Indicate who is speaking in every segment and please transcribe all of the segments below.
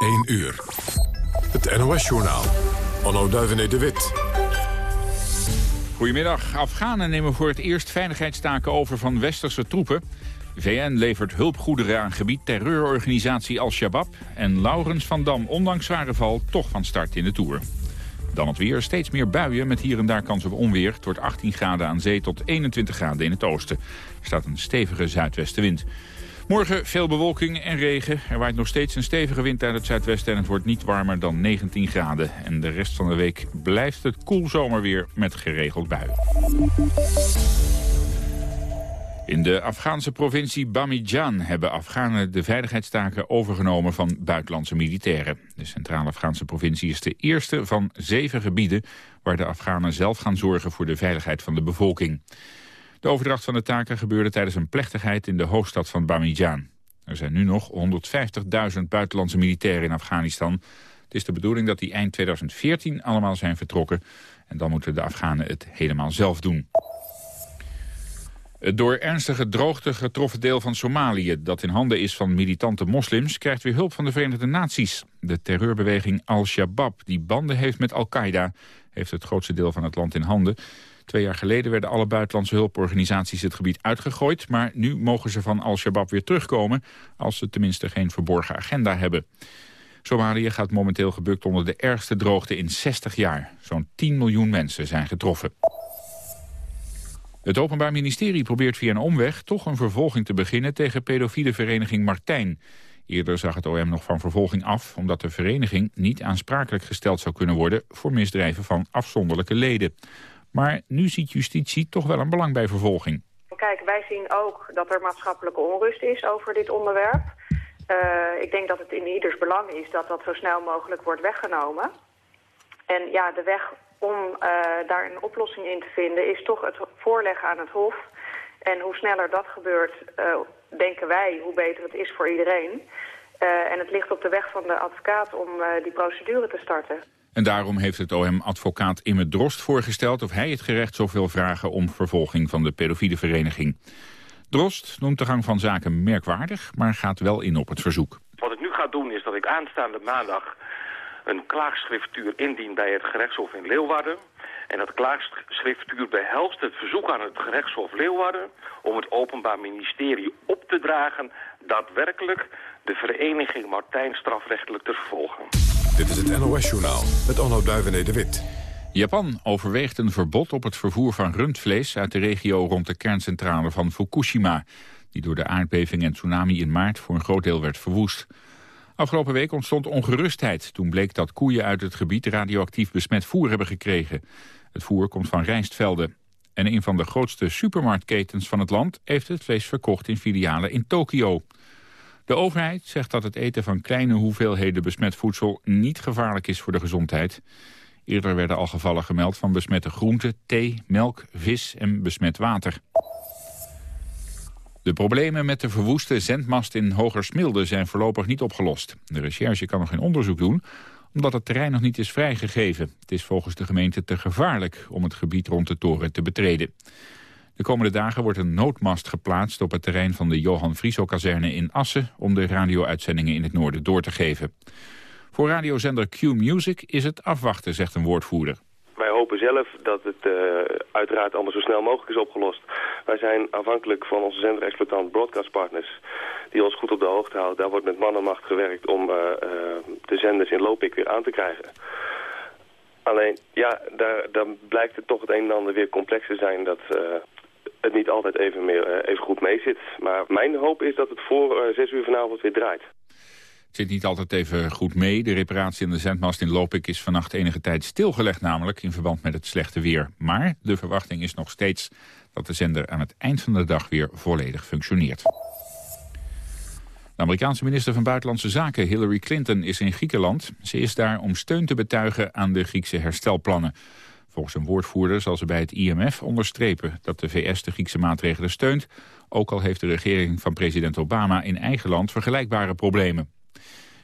Speaker 1: 1 uur. Het NOS-journaal. Onno Duivené de Wit.
Speaker 2: Goedemiddag. Afghanen nemen voor het eerst veiligheidstaken over van westerse troepen. VN levert hulpgoederen aan gebied terreurorganisatie Al-Shabaab. En Laurens van Dam, ondanks zware val, toch van start in de Tour. Dan het weer. Steeds meer buien met hier en daar kans op onweer. Het wordt 18 graden aan zee tot 21 graden in het oosten. Er staat een stevige zuidwestenwind. Morgen veel bewolking en regen. Er waait nog steeds een stevige wind uit het zuidwesten... en het wordt niet warmer dan 19 graden. En de rest van de week blijft het koel zomerweer met geregeld buien. In de Afghaanse provincie Bamijan hebben Afghanen de veiligheidstaken overgenomen van buitenlandse militairen. De Centraal Afghaanse provincie is de eerste van zeven gebieden waar de Afghanen zelf gaan zorgen voor de veiligheid van de bevolking. De overdracht van de taken gebeurde tijdens een plechtigheid in de hoofdstad van Bamijan. Er zijn nu nog 150.000 buitenlandse militairen in Afghanistan. Het is de bedoeling dat die eind 2014 allemaal zijn vertrokken. En dan moeten de Afghanen het helemaal zelf doen. Het door ernstige droogte getroffen deel van Somalië... dat in handen is van militante moslims... krijgt weer hulp van de Verenigde Naties. De terreurbeweging Al-Shabaab, die banden heeft met Al-Qaeda... heeft het grootste deel van het land in handen. Twee jaar geleden werden alle buitenlandse hulporganisaties het gebied uitgegooid... maar nu mogen ze van Al-Shabaab weer terugkomen... als ze tenminste geen verborgen agenda hebben. Somalië gaat momenteel gebukt onder de ergste droogte in 60 jaar. Zo'n 10 miljoen mensen zijn getroffen. Het Openbaar Ministerie probeert via een omweg toch een vervolging te beginnen tegen pedofiele vereniging Martijn. Eerder zag het OM nog van vervolging af, omdat de vereniging niet aansprakelijk gesteld zou kunnen worden voor misdrijven van afzonderlijke leden. Maar nu ziet justitie toch wel een belang bij vervolging.
Speaker 3: Kijk, wij zien ook dat er maatschappelijke onrust is over dit onderwerp. Uh, ik denk dat het in ieders belang is dat dat zo snel mogelijk wordt weggenomen. En ja, de weg om uh, daar een oplossing in te vinden is toch het voorleggen aan het Hof. En hoe sneller dat gebeurt, uh, denken wij, hoe beter het is voor iedereen. En het ligt op de weg van de advocaat om die procedure te starten.
Speaker 2: En daarom heeft het OM advocaat Imme Drost voorgesteld... of hij het gerecht zoveel vragen om vervolging van de pedofiele vereniging. Drost noemt de gang van zaken merkwaardig, maar gaat wel in op het verzoek.
Speaker 4: Wat ik nu ga doen is dat ik aanstaande maandag een klaagschriftuur indien bij het gerechtshof in Leeuwarden. En dat klaagschriftuur behelst het verzoek aan het gerechtshof Leeuwarden... om het Openbaar Ministerie op te dragen daadwerkelijk de vereniging Martijn strafrechtelijk te vervolgen.
Speaker 1: Dit is het NOS-journaal met Onno de Wit.
Speaker 2: Japan overweegt een verbod op het vervoer van rundvlees uit de regio rond de kerncentrale van Fukushima, die door de aardbeving en tsunami in maart voor een groot deel werd verwoest. Afgelopen week ontstond ongerustheid toen bleek dat koeien uit het gebied radioactief besmet voer hebben gekregen. Het voer komt van rijstvelden. En een van de grootste supermarktketens van het land heeft het vlees verkocht in filialen in Tokio. De overheid zegt dat het eten van kleine hoeveelheden besmet voedsel niet gevaarlijk is voor de gezondheid. Eerder werden al gevallen gemeld van besmette groenten, thee, melk, vis en besmet water. De problemen met de verwoeste zendmast in Hogersmilde zijn voorlopig niet opgelost. De recherche kan nog geen onderzoek doen, omdat het terrein nog niet is vrijgegeven. Het is volgens de gemeente te gevaarlijk om het gebied rond de toren te betreden. De komende dagen wordt een noodmast geplaatst op het terrein van de Johan Frieso-kazerne in Assen... om de radio-uitzendingen in het noorden door te geven. Voor radiozender Q-Music is het afwachten, zegt een woordvoerder.
Speaker 5: Wij hopen zelf dat het uh, uiteraard allemaal zo snel mogelijk is opgelost. Wij zijn afhankelijk van onze zenderexploitant Broadcast Partners... die ons goed op de hoogte houdt. Daar wordt met man en macht gewerkt om uh, uh, de zenders in Lopik weer aan te krijgen. Alleen, ja, daar, daar blijkt het toch het een en ander weer complex te zijn... dat het niet altijd even, meer, even goed mee zit. Maar mijn hoop is dat het voor zes uur vanavond weer draait.
Speaker 2: Het zit niet altijd even goed mee. De reparatie aan de zendmast in Lopik is vannacht enige tijd stilgelegd namelijk... in verband met het slechte weer. Maar de verwachting is nog steeds dat de zender aan het eind van de dag weer volledig functioneert. De Amerikaanse minister van Buitenlandse Zaken Hillary Clinton is in Griekenland. Ze is daar om steun te betuigen aan de Griekse herstelplannen. Volgens een woordvoerder zal ze bij het IMF onderstrepen dat de VS de Griekse maatregelen steunt. Ook al heeft de regering van president Obama in eigen land vergelijkbare problemen.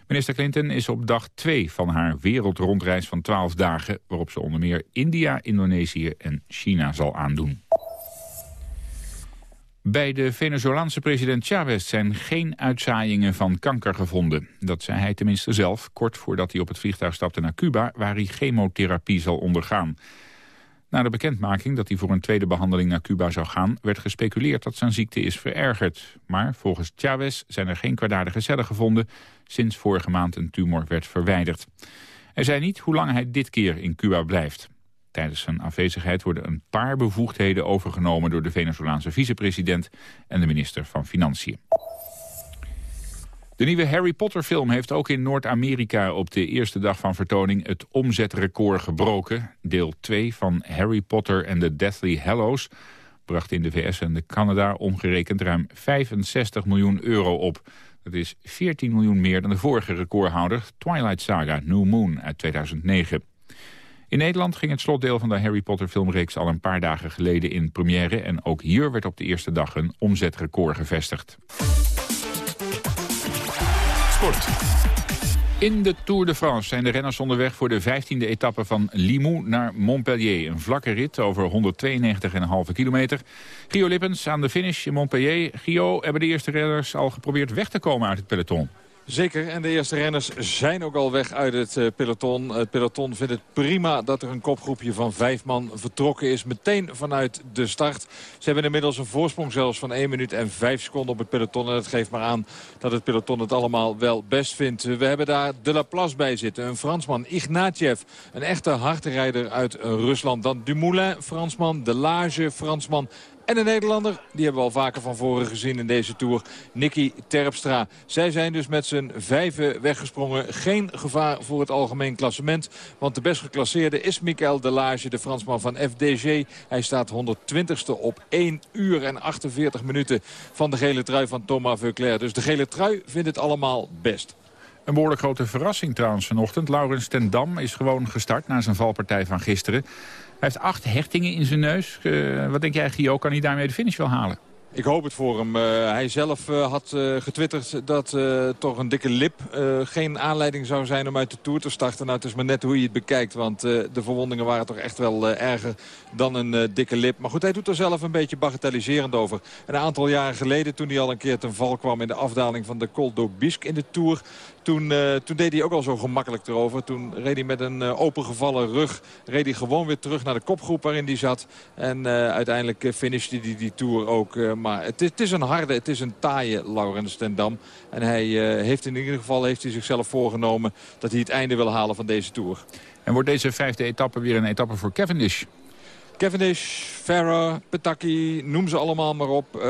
Speaker 2: Minister Clinton is op dag 2 van haar wereldrondreis van 12 dagen... waarop ze onder meer India, Indonesië en China zal aandoen. Bij de Venezolaanse president Chavez zijn geen uitzaaiingen van kanker gevonden. Dat zei hij tenminste zelf, kort voordat hij op het vliegtuig stapte naar Cuba... waar hij chemotherapie zal ondergaan. Na de bekendmaking dat hij voor een tweede behandeling naar Cuba zou gaan... werd gespeculeerd dat zijn ziekte is verergerd. Maar volgens Chavez zijn er geen kwaadaardige cellen gevonden... sinds vorige maand een tumor werd verwijderd. Hij zei niet hoe lang hij dit keer in Cuba blijft. Tijdens zijn afwezigheid worden een paar bevoegdheden overgenomen... door de Venezolaanse vicepresident en de minister van Financiën. De nieuwe Harry Potter film heeft ook in Noord-Amerika op de eerste dag van vertoning het omzetrecord gebroken. Deel 2 van Harry Potter and the Deathly Hallows bracht in de VS en de Canada omgerekend ruim 65 miljoen euro op. Dat is 14 miljoen meer dan de vorige recordhouder Twilight Saga New Moon uit 2009. In Nederland ging het slotdeel van de Harry Potter filmreeks al een paar dagen geleden in première. En ook hier werd op de eerste dag een omzetrecord gevestigd.
Speaker 1: Sport.
Speaker 2: In de Tour de France zijn de renners onderweg voor de 15e etappe van Limoux naar Montpellier. Een vlakke rit over 192,5 kilometer. Gio Lippens aan de finish in Montpellier. Gio, hebben de eerste renners al geprobeerd weg te komen uit het peloton?
Speaker 6: Zeker, en de eerste renners zijn ook al weg uit het uh, peloton. Het peloton vindt het prima dat er een kopgroepje van vijf man vertrokken is. Meteen vanuit de start. Ze hebben inmiddels een voorsprong zelfs van 1 minuut en 5 seconden op het peloton. En dat geeft maar aan dat het peloton het allemaal wel best vindt. We hebben daar De La Place bij zitten, een Fransman. Ignatiev, een echte hardrijder uit Rusland. Dan Dumoulin, Fransman. De Lage, Fransman. En een Nederlander, die hebben we al vaker van voren gezien in deze Tour. Nicky Terpstra. Zij zijn dus met z'n vijven weggesprongen. Geen gevaar voor het algemeen klassement. Want de best geclasseerde is Michael Delage, de Fransman van FDG. Hij staat 120ste op 1 uur en 48 minuten van de gele trui van Thomas Veuclair. Dus de gele trui vindt het allemaal best.
Speaker 2: Een behoorlijk grote verrassing trouwens vanochtend. Laurens ten Dam is gewoon gestart na zijn valpartij van gisteren. Hij heeft acht hechtingen in zijn neus. Uh, wat denk jij, Gio? Kan hij daarmee de finish wel halen?
Speaker 6: Ik hoop het voor hem. Uh, hij zelf uh, had getwitterd dat toch een dikke lip geen aanleiding zou zijn om uit de Tour te starten. Nou, het is maar net hoe je het bekijkt. Want de verwondingen waren toch echt wel erger dan een dikke lip. Maar goed, hij doet er zelf een beetje bagatelliserend over. Een aantal jaren geleden, toen hij al een keer ten val kwam in de afdaling van de Col d'Aubisque in de Tour... Toen, uh, toen, deed hij ook al zo gemakkelijk erover. Toen reed hij met een uh, opengevallen rug. Reed hij gewoon weer terug naar de kopgroep waarin hij zat. En uh, uiteindelijk finishte hij die Tour ook. maar het is, het is, een harde, het is een taaie Laurens ten Dam. En hij heeft in ieder geval heeft hij zichzelf voorgenomen dat hij het einde wil halen van deze Tour.
Speaker 2: En wordt deze vijfde etappe weer een etappe voor Cavendish?
Speaker 6: Cavendish, Farah, Petaki, noem ze allemaal maar op. Uh,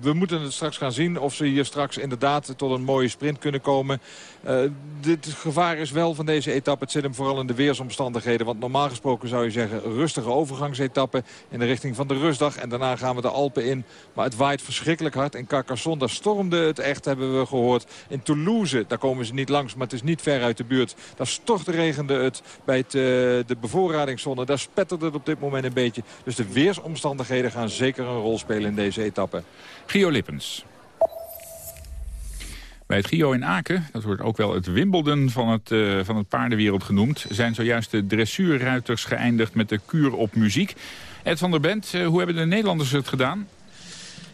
Speaker 6: we moeten het straks gaan zien of ze hier straks inderdaad tot een mooie sprint kunnen komen. Uh, het gevaar is wel van deze etappe. Het zit hem vooral in de weersomstandigheden. Want normaal gesproken zou je zeggen rustige overgangsetappe in de richting van de rustdag. En daarna gaan we de Alpen in. Maar het waait verschrikkelijk hard. In Carcassonne, daar stormde het echt, hebben we gehoord. In Toulouse, daar komen ze niet langs, maar het is niet ver uit de buurt. Daar stortregende het bij het, uh, de bevoorradingszone. Daar spetterde het op dit moment een beetje. Dus de weersomstandigheden gaan zeker een rol spelen in deze etappe.
Speaker 2: Gio Lippens. Bij het Gio in Aken, dat wordt ook wel het Wimbledon van het, uh, van het paardenwereld genoemd... zijn zojuist de dressuurruiters geëindigd met de kuur op muziek. Ed van der Bent, uh, hoe hebben de Nederlanders het gedaan?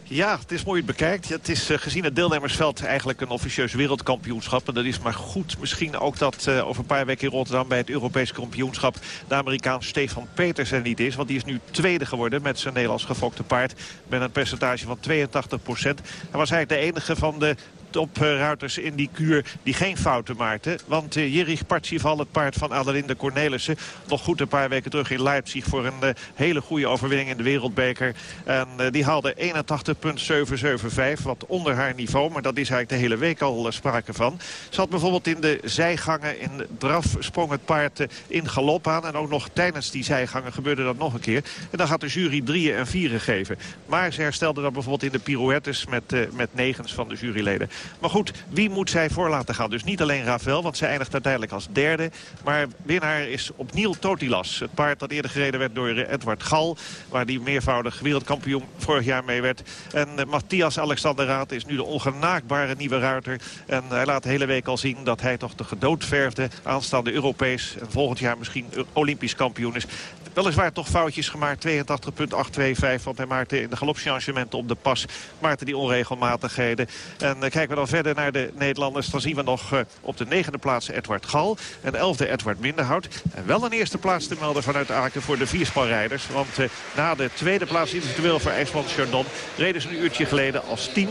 Speaker 7: Ja, het is mooi het bekijkt. Het is uh, gezien het deelnemersveld eigenlijk een officieus wereldkampioenschap. En dat is maar goed. Misschien ook dat uh, over een paar weken in Rotterdam bij het Europees kampioenschap... de Amerikaan Stefan Peters er niet is. Want die is nu tweede geworden met zijn Nederlands gefokte paard. Met een percentage van 82 procent. Hij was eigenlijk de enige van de topruiters in die kuur die geen fouten maakten. Want uh, Jerich Partsival, het paard van Adelinde Cornelissen... nog goed een paar weken terug in Leipzig voor een uh, hele goede overwinning in de Wereldbeker. En die haalde 81,775, wat onder haar niveau. Maar dat is eigenlijk de hele week al sprake van. Ze had bijvoorbeeld in de zijgangen, in draf sprong het paard in galop aan. En ook nog tijdens die zijgangen gebeurde dat nog een keer. En dan gaat de jury drieën en vieren geven. Maar ze herstelde dat bijvoorbeeld in de pirouettes met, met negens van de juryleden. Maar goed, wie moet zij voor laten gaan? Dus niet alleen Ravel, want zij eindigt uiteindelijk als derde. Maar winnaar is opnieuw Totilas. Het paard dat eerder gereden werd door Edward Gal. Waar die meervoudig wereldkampioen vorig jaar mee werd. En uh, Matthias Alexander Raad is nu de ongenaakbare nieuwe ruiter. En hij laat de hele week al zien dat hij toch de gedoodverfde aanstaande Europees... en volgend jaar misschien Olympisch kampioen is Weliswaar toch foutjes gemaakt. 82.825. Want hij maakte in de galopchangementen op de pas. Maakte die onregelmatigheden. En kijken we dan verder naar de Nederlanders. Dan zien we nog op de negende plaats Edward Gal. En de elfde Edward Minderhout. En wel een eerste plaats te melden vanuit Aken voor de vierspanrijders. Want na de tweede plaats individueel voor IJsland Chardon... reden ze een uurtje geleden als team.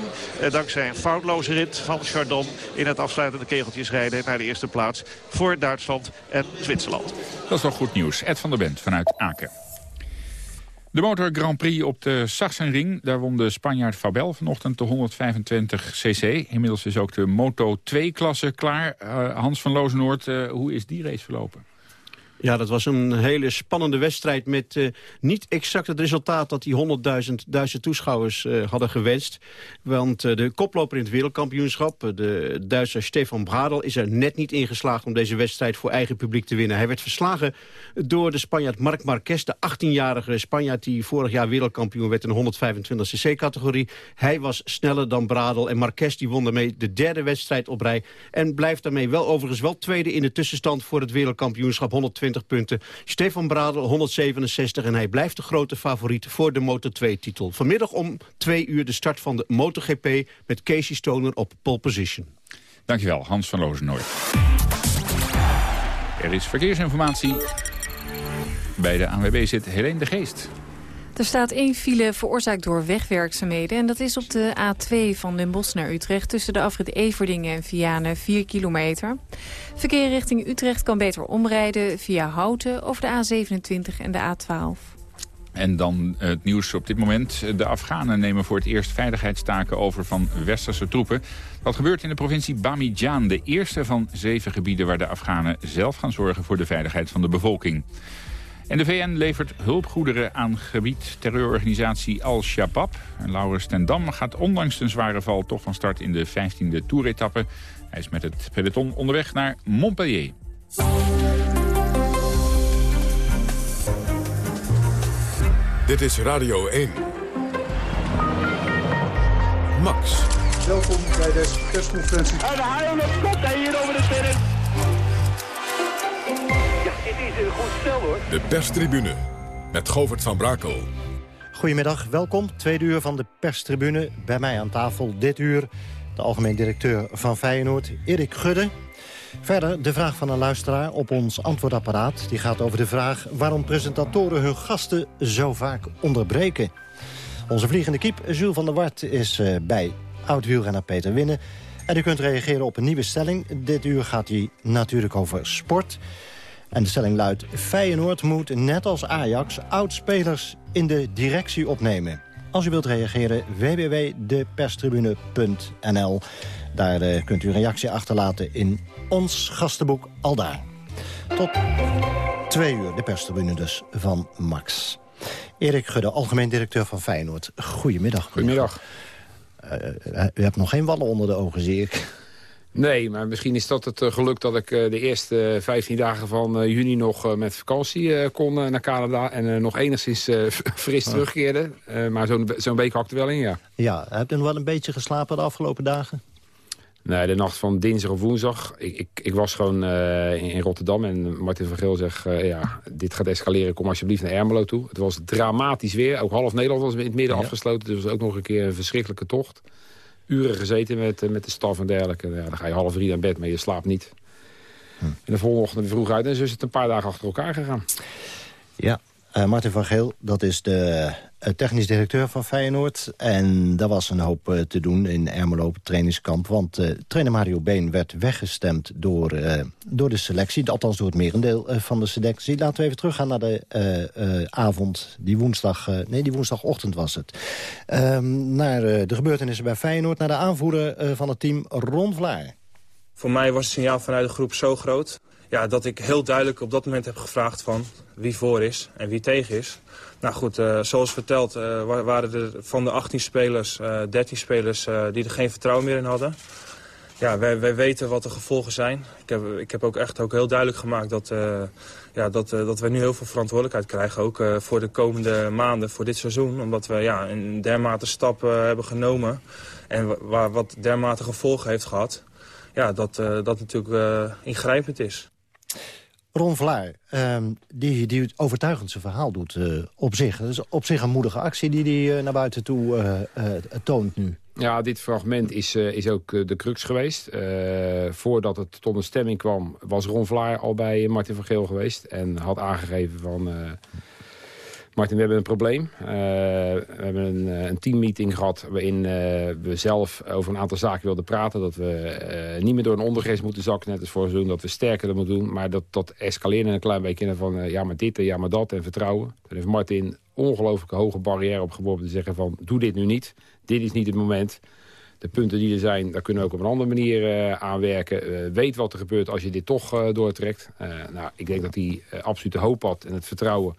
Speaker 7: dankzij een foutloze rit van Chardon in het afsluitende kegeltjes rijden naar de eerste plaats voor Duitsland en Zwitserland.
Speaker 2: Dat is toch goed nieuws. Ed van der Bent vanuit Aken. De motor Grand Prix op de Sachsenring. Daar won de Spanjaard Fabel vanochtend de 125 cc. Inmiddels is ook de Moto 2-klasse klaar. Uh, Hans van Lozenoord, uh, hoe is die race verlopen?
Speaker 8: Ja, dat was een hele spannende wedstrijd met uh, niet exact het resultaat dat die 100.000 Duitse toeschouwers uh, hadden gewenst. Want uh, de koploper in het wereldkampioenschap, de Duitser Stefan Bradel, is er net niet in geslaagd om deze wedstrijd voor eigen publiek te winnen. Hij werd verslagen door de Spanjaard Marc Marquez, de 18-jarige Spanjaard die vorig jaar wereldkampioen werd in de 125 cc-categorie. Hij was sneller dan Bradel en Marquez die won daarmee de derde wedstrijd op rij en blijft daarmee wel overigens wel tweede in de tussenstand voor het wereldkampioenschap 120 punten. Stefan Bradel 167 en hij blijft de grote favoriet voor de Moto2-titel. Vanmiddag om twee uur de start van de MotoGP met Casey Stoner op pole position.
Speaker 2: Dankjewel, Hans van Lozenoord. Er is verkeersinformatie. Bij de ANWB zit Helene de Geest.
Speaker 9: Er staat één file veroorzaakt door wegwerkzaamheden. En dat is op de A2 van Den Bosch naar Utrecht... tussen de afrit Everdingen en Vianen, 4 kilometer. Verkeer richting Utrecht kan beter omrijden via Houten... over de A27 en de A12.
Speaker 2: En dan het nieuws op dit moment. De Afghanen nemen voor het eerst veiligheidstaken over van westerse troepen. Dat gebeurt in de provincie Bamidjan, de eerste van zeven gebieden... waar de Afghanen zelf gaan zorgen voor de veiligheid van de bevolking. En de VN levert hulpgoederen aan gebied terreurorganisatie Al-Shabaab. Laurens ten Dam gaat ondanks een zware val toch van start in de 15e toeretappe. Hij is met het peloton onderweg naar Montpellier.
Speaker 1: Dit is Radio 1. Max.
Speaker 10: Welkom bij deze persconferentie.
Speaker 11: En de haal komt hij hier over de terrein. Is een goed stel hoor.
Speaker 1: De perstribune met Govert van Brakel.
Speaker 12: Goedemiddag, welkom. Tweede uur van de perstribune. Bij mij aan tafel dit uur de algemeen directeur van Feyenoord, Erik Gudde. Verder de vraag van een luisteraar op ons antwoordapparaat. Die gaat over de vraag waarom presentatoren hun gasten zo vaak onderbreken. Onze vliegende kiep, Jules van der Wart, is uh, bij oud-wielrenner Peter Winnen. En u kunt reageren op een nieuwe stelling. Dit uur gaat hij natuurlijk over sport. En de stelling luidt... Feyenoord moet, net als Ajax, oudspelers in de directie opnemen. Als u wilt reageren, www.deperstribune.nl. Daar uh, kunt u een reactie achterlaten in ons gastenboek Aldaar. Tot twee uur, de perstribune dus, van Max. Erik Gudde, algemeen directeur van Feyenoord. Goedemiddag.
Speaker 13: Goedemiddag.
Speaker 12: Uh, u hebt nog geen wallen onder de ogen, zie ik.
Speaker 13: Nee, maar misschien is dat het eh, geluk dat ik de eerste 15 dagen van juni nog met vakantie kon naar Canada. En nog enigszins fris oh. terugkeerde. maar zo'n zo week hakte wel in, ja.
Speaker 12: Ja, hebt u nog wel een beetje geslapen de afgelopen dagen?
Speaker 13: Nee, de nacht van dinsdag of woensdag. Ik, ik, ik was gewoon uh, in, Rotterdam en Martin van Geel zegt... Uh, ja, dit gaat escaleren, kom alsjeblieft naar Ermelo toe. Het was dramatisch weer. Ook half Nederland was in het midden afgesloten. Dus het was ook nog een keer een verschrikkelijke tocht. Uren gezeten met, uh, met de staf en dergelijke. Ja, dan ga je half drie naar bed, maar je slaapt niet. Hm. En de volgende ochtend vroeg uit en zo is het een paar dagen achter elkaar gegaan.
Speaker 12: Ja, uh, Martin van Geel, dat is de uh, technisch directeur van Feyenoord. En daar was een hoop uh, te doen in Ermelo trainingskamp. Want trainer Mario Been werd weggestemd door, door de selectie. Althans door het merendeel van de selectie. Laten we even teruggaan naar de avond. Die woensdag, nee, die woensdagochtend was het. Ehm, naar de gebeurtenissen bij Feyenoord. Naar de aanvoerder van het team, Ron Vlaar.
Speaker 14: Voor mij was het signaal vanuit de groep zo groot ja, dat ik heel duidelijk op dat moment heb gevraagd van wie voor is en wie tegen is. Nou goed, uh, zoals verteld uh, waren er van de 18 spelers uh, eh, 13 spelers die er geen vertrouwen meer in hadden. Ja, wij, wij weten wat de gevolgen zijn. Ik heb, ik heb ook echt ook heel duidelijk gemaakt dat, ja, dat, dat wij nu heel veel verantwoordelijkheid krijgen. Ook voor de komende maanden, voor dit seizoen. Omdat we ja, een dermate stap hebben genomen. En waar, wat dermate gevolgen heeft gehad. Ja, dat dat natuurlijk ingrijpend is.
Speaker 12: Ron Vlaar, ehm, die, die het overtuigend zijn verhaal doet eh, op zich. Dat is op zich een moedige actie die hij naar buiten toe toont nu.
Speaker 13: Ja, dit fragment is, is ook de crux geweest. voordat het tot een stemming kwam, was Ron Vlaar al bij Martin van Geel geweest. En had aangegeven van... Martin, we hebben een probleem. Uh, we hebben een, eh, een, teammeeting gehad waarin uh, we zelf over een aantal zaken wilden praten. Dat we niet meer door een ondergrens moeten zakken, net als voor doen. Dat we sterker moeten doen. Maar dat, dat escaleerde een klein beetje van ja maar dit en ja maar dat en vertrouwen. Daar heeft Martin ongelooflijke hoge barrière opgeworpen te zeggen van doe dit nu niet. Dit is niet het moment. De punten die er zijn, daar kunnen we ook op een andere manier aanwerken. weet wat er gebeurt als je dit toch doortrekt. nou, ik denk dat hij absoluut de hoop had en het vertrouwen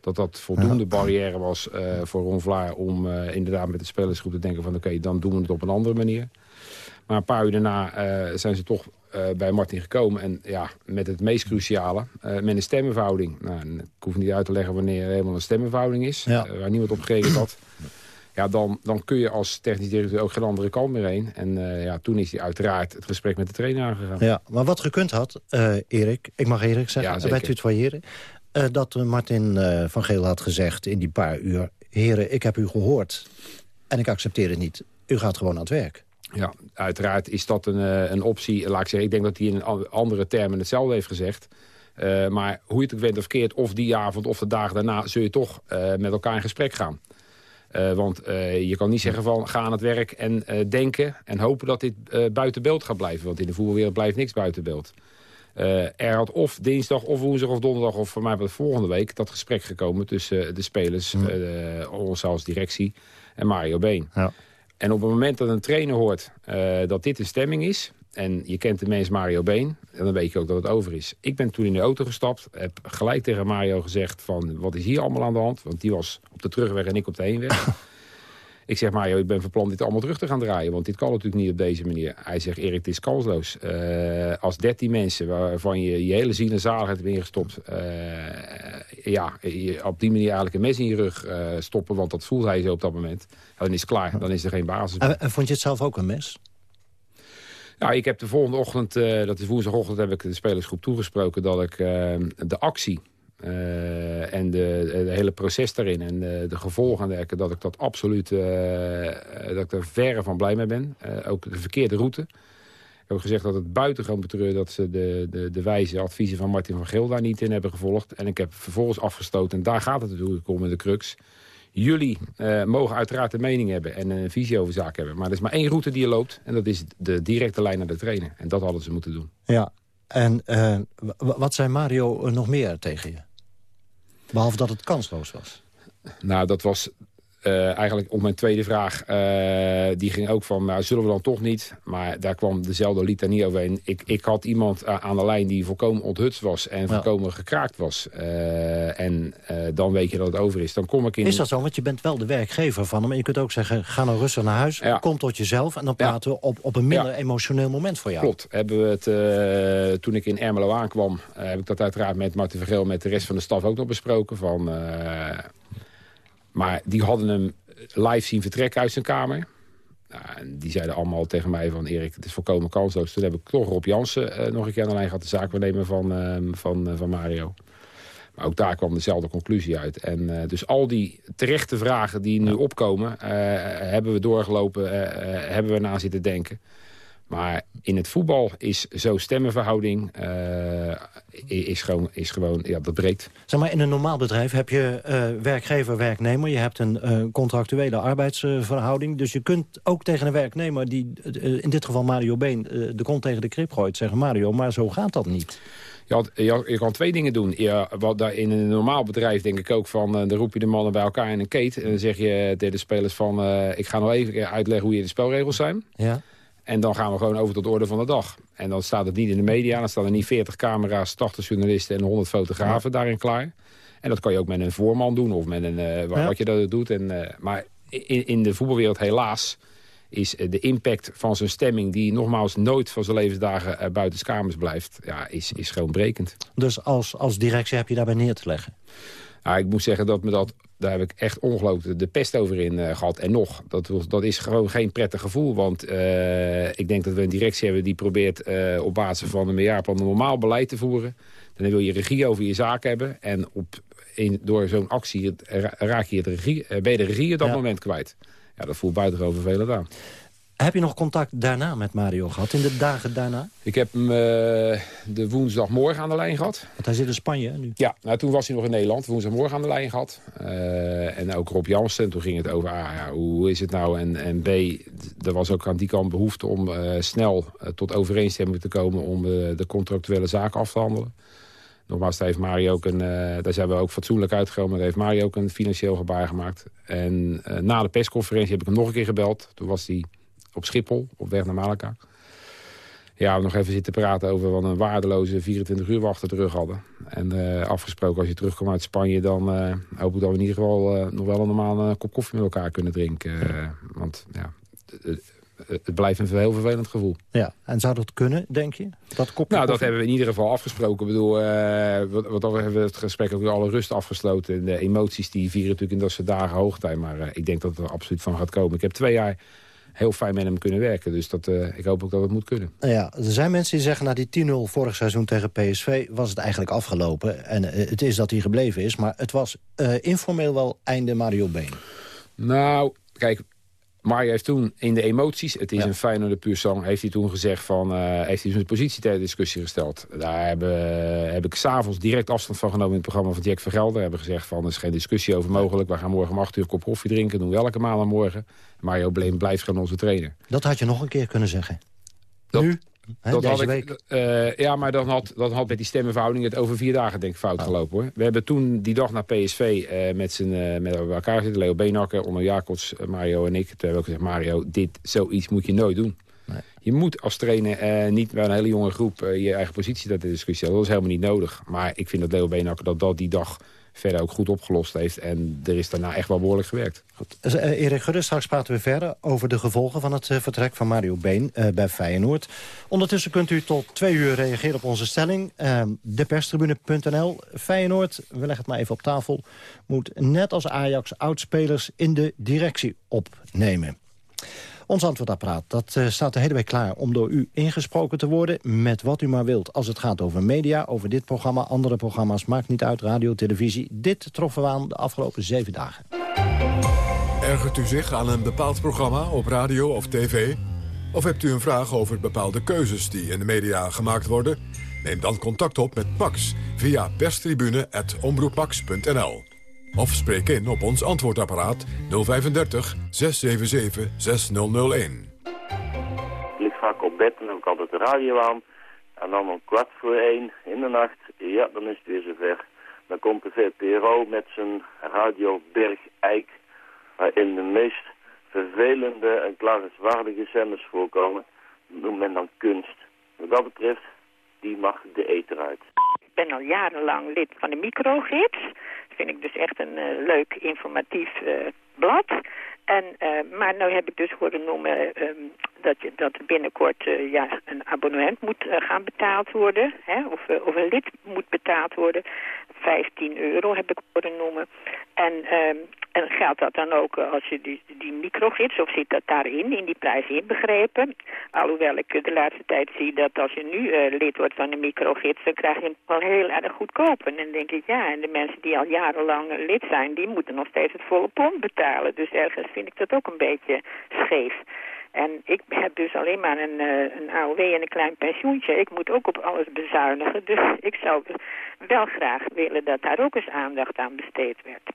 Speaker 13: dat dat voldoende barrière was uh, voor Ron Vlaar... om uh, inderdaad met de spelersgroep te denken van... oké, dan doen we het op een andere manier. Maar een paar uur daarna uh, zijn ze toch bij Martin gekomen. En ja, met het meest cruciale, met een stemmenverhouding. Nou, ik hoef niet uit te leggen wanneer er helemaal een stemmenverhouding is. Ja. waar niemand op gerekend had. Ja, dan, dan kun je als technisch directeur ook geen andere kant meer heen. En ja, toen is hij uiteraard het gesprek met de trainer aangegaan.
Speaker 12: Ja, maar wat gekund had, Erik, ik mag Erik zeggen, ja, bij tutoyeren... Uh, dat Martin uh, van Geel had gezegd in die paar uur... heren, ik heb u gehoord en ik accepteer het niet. U gaat gewoon aan het werk.
Speaker 13: Ja, uiteraard is dat een, uh, een optie. Laat ik zeggen, ik denk dat hij in andere termen hetzelfde heeft gezegd. maar hoe je het ook bent of verkeerd, of die avond of de dagen daarna... zul je toch met elkaar in gesprek gaan. want je kan niet zeggen van ga aan het werk en denken... en hopen dat dit buiten beeld gaat blijven. Want in de voetbalwereld blijft niks buiten beeld. Uh, er had of dinsdag of woensdag of donderdag of voor mij de volgende week... dat gesprek gekomen tussen de spelers, mm. uh, ons als directie en Mario Been. Ja. En op het moment dat een trainer hoort dat dit een stemming is... en je kent de mens Mario Been, dan weet je ook dat het over is. Ik ben toen in de auto gestapt, heb gelijk tegen Mario gezegd van... wat is hier allemaal aan de hand? Want die was op de terugweg en ik op de heenweg. Ik zeg, Mario, ik ben van plan dit allemaal terug te gaan draaien. Want dit kan natuurlijk niet op deze manier. Hij zegt, Erik, het is kansloos. Uh, als dertien mensen waarvan je je hele ziel en zaligheid hebt ingestopt... Uh, ja, je op die manier eigenlijk een mes in je rug uh, stoppen... want dat voelt hij zo op dat moment. Dan is het klaar, dan is er geen basis
Speaker 12: meer. En vond je het zelf ook een mes?
Speaker 13: Nou, ik heb de volgende ochtend, dat is woensdagochtend... heb ik de spelersgroep toegesproken dat ik de actie uh, en de, hele proces daarin en de, de gevolgen werken, dat ik dat absoluut, uh, dat ik er verre van blij mee ben. Uh, ook de verkeerde route. Ik heb gezegd dat het buitengewoon betreur dat ze de, de, de wijze adviezen van Martin van Geel daar niet in hebben gevolgd. En ik heb vervolgens afgestoten, en daar gaat het natuurlijk om in de crux. Jullie mogen uiteraard een mening hebben en een visie over zaken hebben. Maar er is maar één route die je loopt en dat is de directe lijn naar de trainer. En dat hadden ze moeten doen.
Speaker 12: Ja, en wat zei Mario nog meer tegen je? Behalve dat het kansloos was.
Speaker 13: Nou, dat was uh, eigenlijk op mijn tweede vraag, uh, die ging ook van, nou, zullen we dan toch niet? Maar daar kwam dezelfde litanie overheen. Ik, ik had iemand aan de lijn die volkomen onthutst was en ja. volkomen gekraakt was. Uh, en dan weet je dat het over is. Dan kom ik in...
Speaker 12: Is dat zo? Want je bent wel de werkgever van hem. En je kunt ook zeggen, ga nou rustig naar huis, ja. kom tot jezelf... en dan praten we op, op een minder emotioneel moment voor jou.
Speaker 13: Klopt. Hebben we het, toen ik in Ermelo aankwam, heb ik dat uiteraard met Martin Vergeel... met de rest van de staf ook nog besproken van maar die hadden hem live zien vertrekken uit zijn kamer. Nou, en die zeiden allemaal tegen mij van Erik, het is volkomen kansloos. Toen heb ik toch Rob Jansen uh, nog een keer aan de lijn gehad. De zaakwaarnemer van, uh, van, uh, van Mario. Maar ook daar kwam dezelfde conclusie uit. En dus al die terechte vragen die nu opkomen... hebben we doorgelopen, hebben we na zitten denken. Maar in het voetbal is zo'n stemmenverhouding uh, is gewoon, is gewoon ja, dat breekt.
Speaker 12: Zeg maar, in een normaal bedrijf heb je uh, werkgever-werknemer. Je hebt een uh, contractuele arbeidsverhouding. Dus je kunt ook tegen een werknemer die, in dit geval Mario Been, de kont tegen de krip gooit, zeggen Mario, maar zo gaat dat niet.
Speaker 13: Je, had, je, je, kan twee dingen doen. Ja, wat daar in een normaal bedrijf denk ik ook van... dan roep je de mannen bij elkaar in een kate... en dan zeg je tegen de spelers van... ik ga nog even uitleggen hoe je de spelregels zijn.
Speaker 12: Ja.
Speaker 13: En dan gaan we gewoon over tot orde van de dag. En dan staat het niet in de media. Dan staan er niet 40 camera's, 80 journalisten en 100 fotografen daarin klaar. En dat kan je ook met een voorman doen of met een, uh, wat je dat doet. En, uh, maar in, in de voetbalwereld helaas is eh, de impact van zijn stemming... die nogmaals nooit van zijn levensdagen uh, buiten kamers blijft... Ja, is, is gewoon brekend.
Speaker 12: Dus als, als directie heb je daarbij neer te leggen?
Speaker 13: Nou, ik moet zeggen dat me dat daar heb ik echt ongelooflijk de pest over in uh, gehad. En nog, dat, dat is gewoon geen prettig gevoel. Want uh, ik denk dat we een directie hebben die probeert uh, op basis van een meerjaarplan een normaal beleid te voeren. Dan wil je regie over je zaak hebben. En op, in, door zo'n actie raak je, het regie, ben je de regie op dat ja. moment kwijt. Ja, dat voelt buitengewoon vervelend aan.
Speaker 12: Heb je nog contact daarna met Mario gehad, in de dagen daarna?
Speaker 13: Ik heb hem uh, de woensdagmorgen aan de lijn gehad.
Speaker 12: Want hij zit in Spanje nu?
Speaker 13: Ja, nou, toen was hij nog in Nederland. Woensdagmorgen aan de lijn gehad. Uh, en ook Rob Jansen. Toen ging het over, ah, ja, hoe is het nou? En, en B, er was ook aan die kant behoefte om uh, snel tot overeenstemming te komen... om de contractuele zaken af te handelen. Nogmaals, daar, heeft Mario ook een, daar zijn we ook fatsoenlijk uitgekomen. Daar heeft Mario ook een financieel gebaar gemaakt. En na de persconferentie heb ik hem nog een keer gebeld. Toen was hij op Schiphol, op weg naar Malaga. Ja, we nog even zitten praten over wat een waardeloze 24 uur wachten terug hadden. En uh, afgesproken, als je terugkomt uit Spanje... dan uh, hoop ik dat we in ieder geval uh, nog wel een normale kop koffie met elkaar kunnen drinken. want ja, het blijft een heel vervelend gevoel.
Speaker 12: Ja, en zou dat kunnen, denk je? Dat kopje
Speaker 13: nou, dat hebben we in ieder geval afgesproken. Ik bedoel, wat, wat dan hebben we het gesprek ook weer alle rust afgesloten. De emoties die vieren natuurlijk in dat soort dagen hoogtij. Maar ik denk dat het er absoluut van gaat komen. Ik heb twee jaar heel fijn met hem kunnen werken. Dus dat, uh, ik hoop ook dat het moet kunnen.
Speaker 12: Ja, er zijn mensen die zeggen... na die 10-0 vorig seizoen tegen PSV was het eigenlijk afgelopen. En uh, het is dat hij gebleven is. Maar het was uh, informeel wel einde Mario Been.
Speaker 13: Nou, kijk... Mario heeft toen in de emoties, het is ja. een Feyenoord de puur zang... heeft hij toen gezegd van, uh, heeft hij zijn positie ter discussie gesteld. Daar hebben, heb ik s'avonds direct afstand van genomen in het programma van Jack Vergelder. Hebben gezegd van, er is geen discussie over mogelijk. We gaan morgen om 8 uur kop koffie drinken, doen we elke maand morgen. Mario Bleem blijft gewoon onze trainer.
Speaker 12: Dat had je nog een keer kunnen zeggen.
Speaker 13: Dat,
Speaker 12: nu? He,
Speaker 13: dat had
Speaker 12: week?
Speaker 13: ik, uh, ja, maar dan had, dan had met die stemmenverhouding het over vier dagen denk ik fout oh. gelopen. hoor. We hebben toen die dag naar PSV uh, met, z'n, uh, met elkaar zitten. Leo Beenakker, Onno Jacobs, Mario en ik. Toen hebben we ook gezegd, Mario, dit, zoiets moet je nooit doen. Nee. Je moet als trainer niet bij een hele jonge groep je eigen positie dat de discussie stellen. Dat is helemaal niet nodig. Maar ik vind dat Leo Beenakker dat, dat die dag verder ook goed opgelost heeft. En er is daarna echt wel behoorlijk gewerkt.
Speaker 12: Goed. Uh, Erik Gudde, straks praten we verder over de gevolgen van het uh, vertrek van Mario Been uh, bij Feyenoord. Ondertussen kunt u tot twee uur reageren op onze stelling. deperstribune.nl. Feyenoord, we leggen het maar even op tafel, moet net als Ajax oudspelers in de directie opnemen. Ons antwoordapparaat dat, uh, staat de hele week klaar om door u ingesproken te worden... met wat u maar wilt. Als het gaat over media, over dit programma, andere programma's... maakt niet uit, radio, televisie. Dit troffen we aan de afgelopen zeven dagen.
Speaker 1: Ergert u zich aan een bepaald programma op radio of tv? Of hebt u een vraag over bepaalde keuzes die in de media gemaakt worden? Neem dan contact op met Max via perstribune.omroepmax.nl. Of spreek in op ons antwoordapparaat 035 677 6001.
Speaker 15: Ik lig vaak op bed en dan heb ik altijd de radio aan. En dan om kwart voor één in de nacht, ja, dan is het weer zover. Dan komt de VPRO met zijn radio Berg Eik, waarin de meest vervelende en klagenswaardige zenders voorkomen. Dat noemt men dan kunst. Wat dat betreft, die mag de eter uit.
Speaker 16: Ik ben al jarenlang lid van de microgids vind ik dus echt een uh, leuk informatief uh, blad. En, uh, maar nu heb ik dus horen noemen um, dat, je, dat binnenkort ja, een abonnement moet gaan betaald worden. Hè? Of, of een lid moet betaald worden. 15 euro heb ik horen noemen. En, um, en geldt dat dan ook als je die, die microgids, of zit dat daarin, in die prijs inbegrepen? Alhoewel ik de laatste tijd zie dat als je nu lid wordt van de microgids, dan krijg je het wel heel erg goedkoop. En dan denk ik, ja, en de mensen die al jarenlang lid zijn, die moeten nog steeds het volle pond betalen. Dus ergens vind ik dat ook een beetje scheef. En ik heb dus alleen maar een, uh, een AOW en een klein pensioentje. Ik moet ook op alles bezuinigen. Dus ik zou wel graag willen dat daar ook eens aandacht aan besteed werd.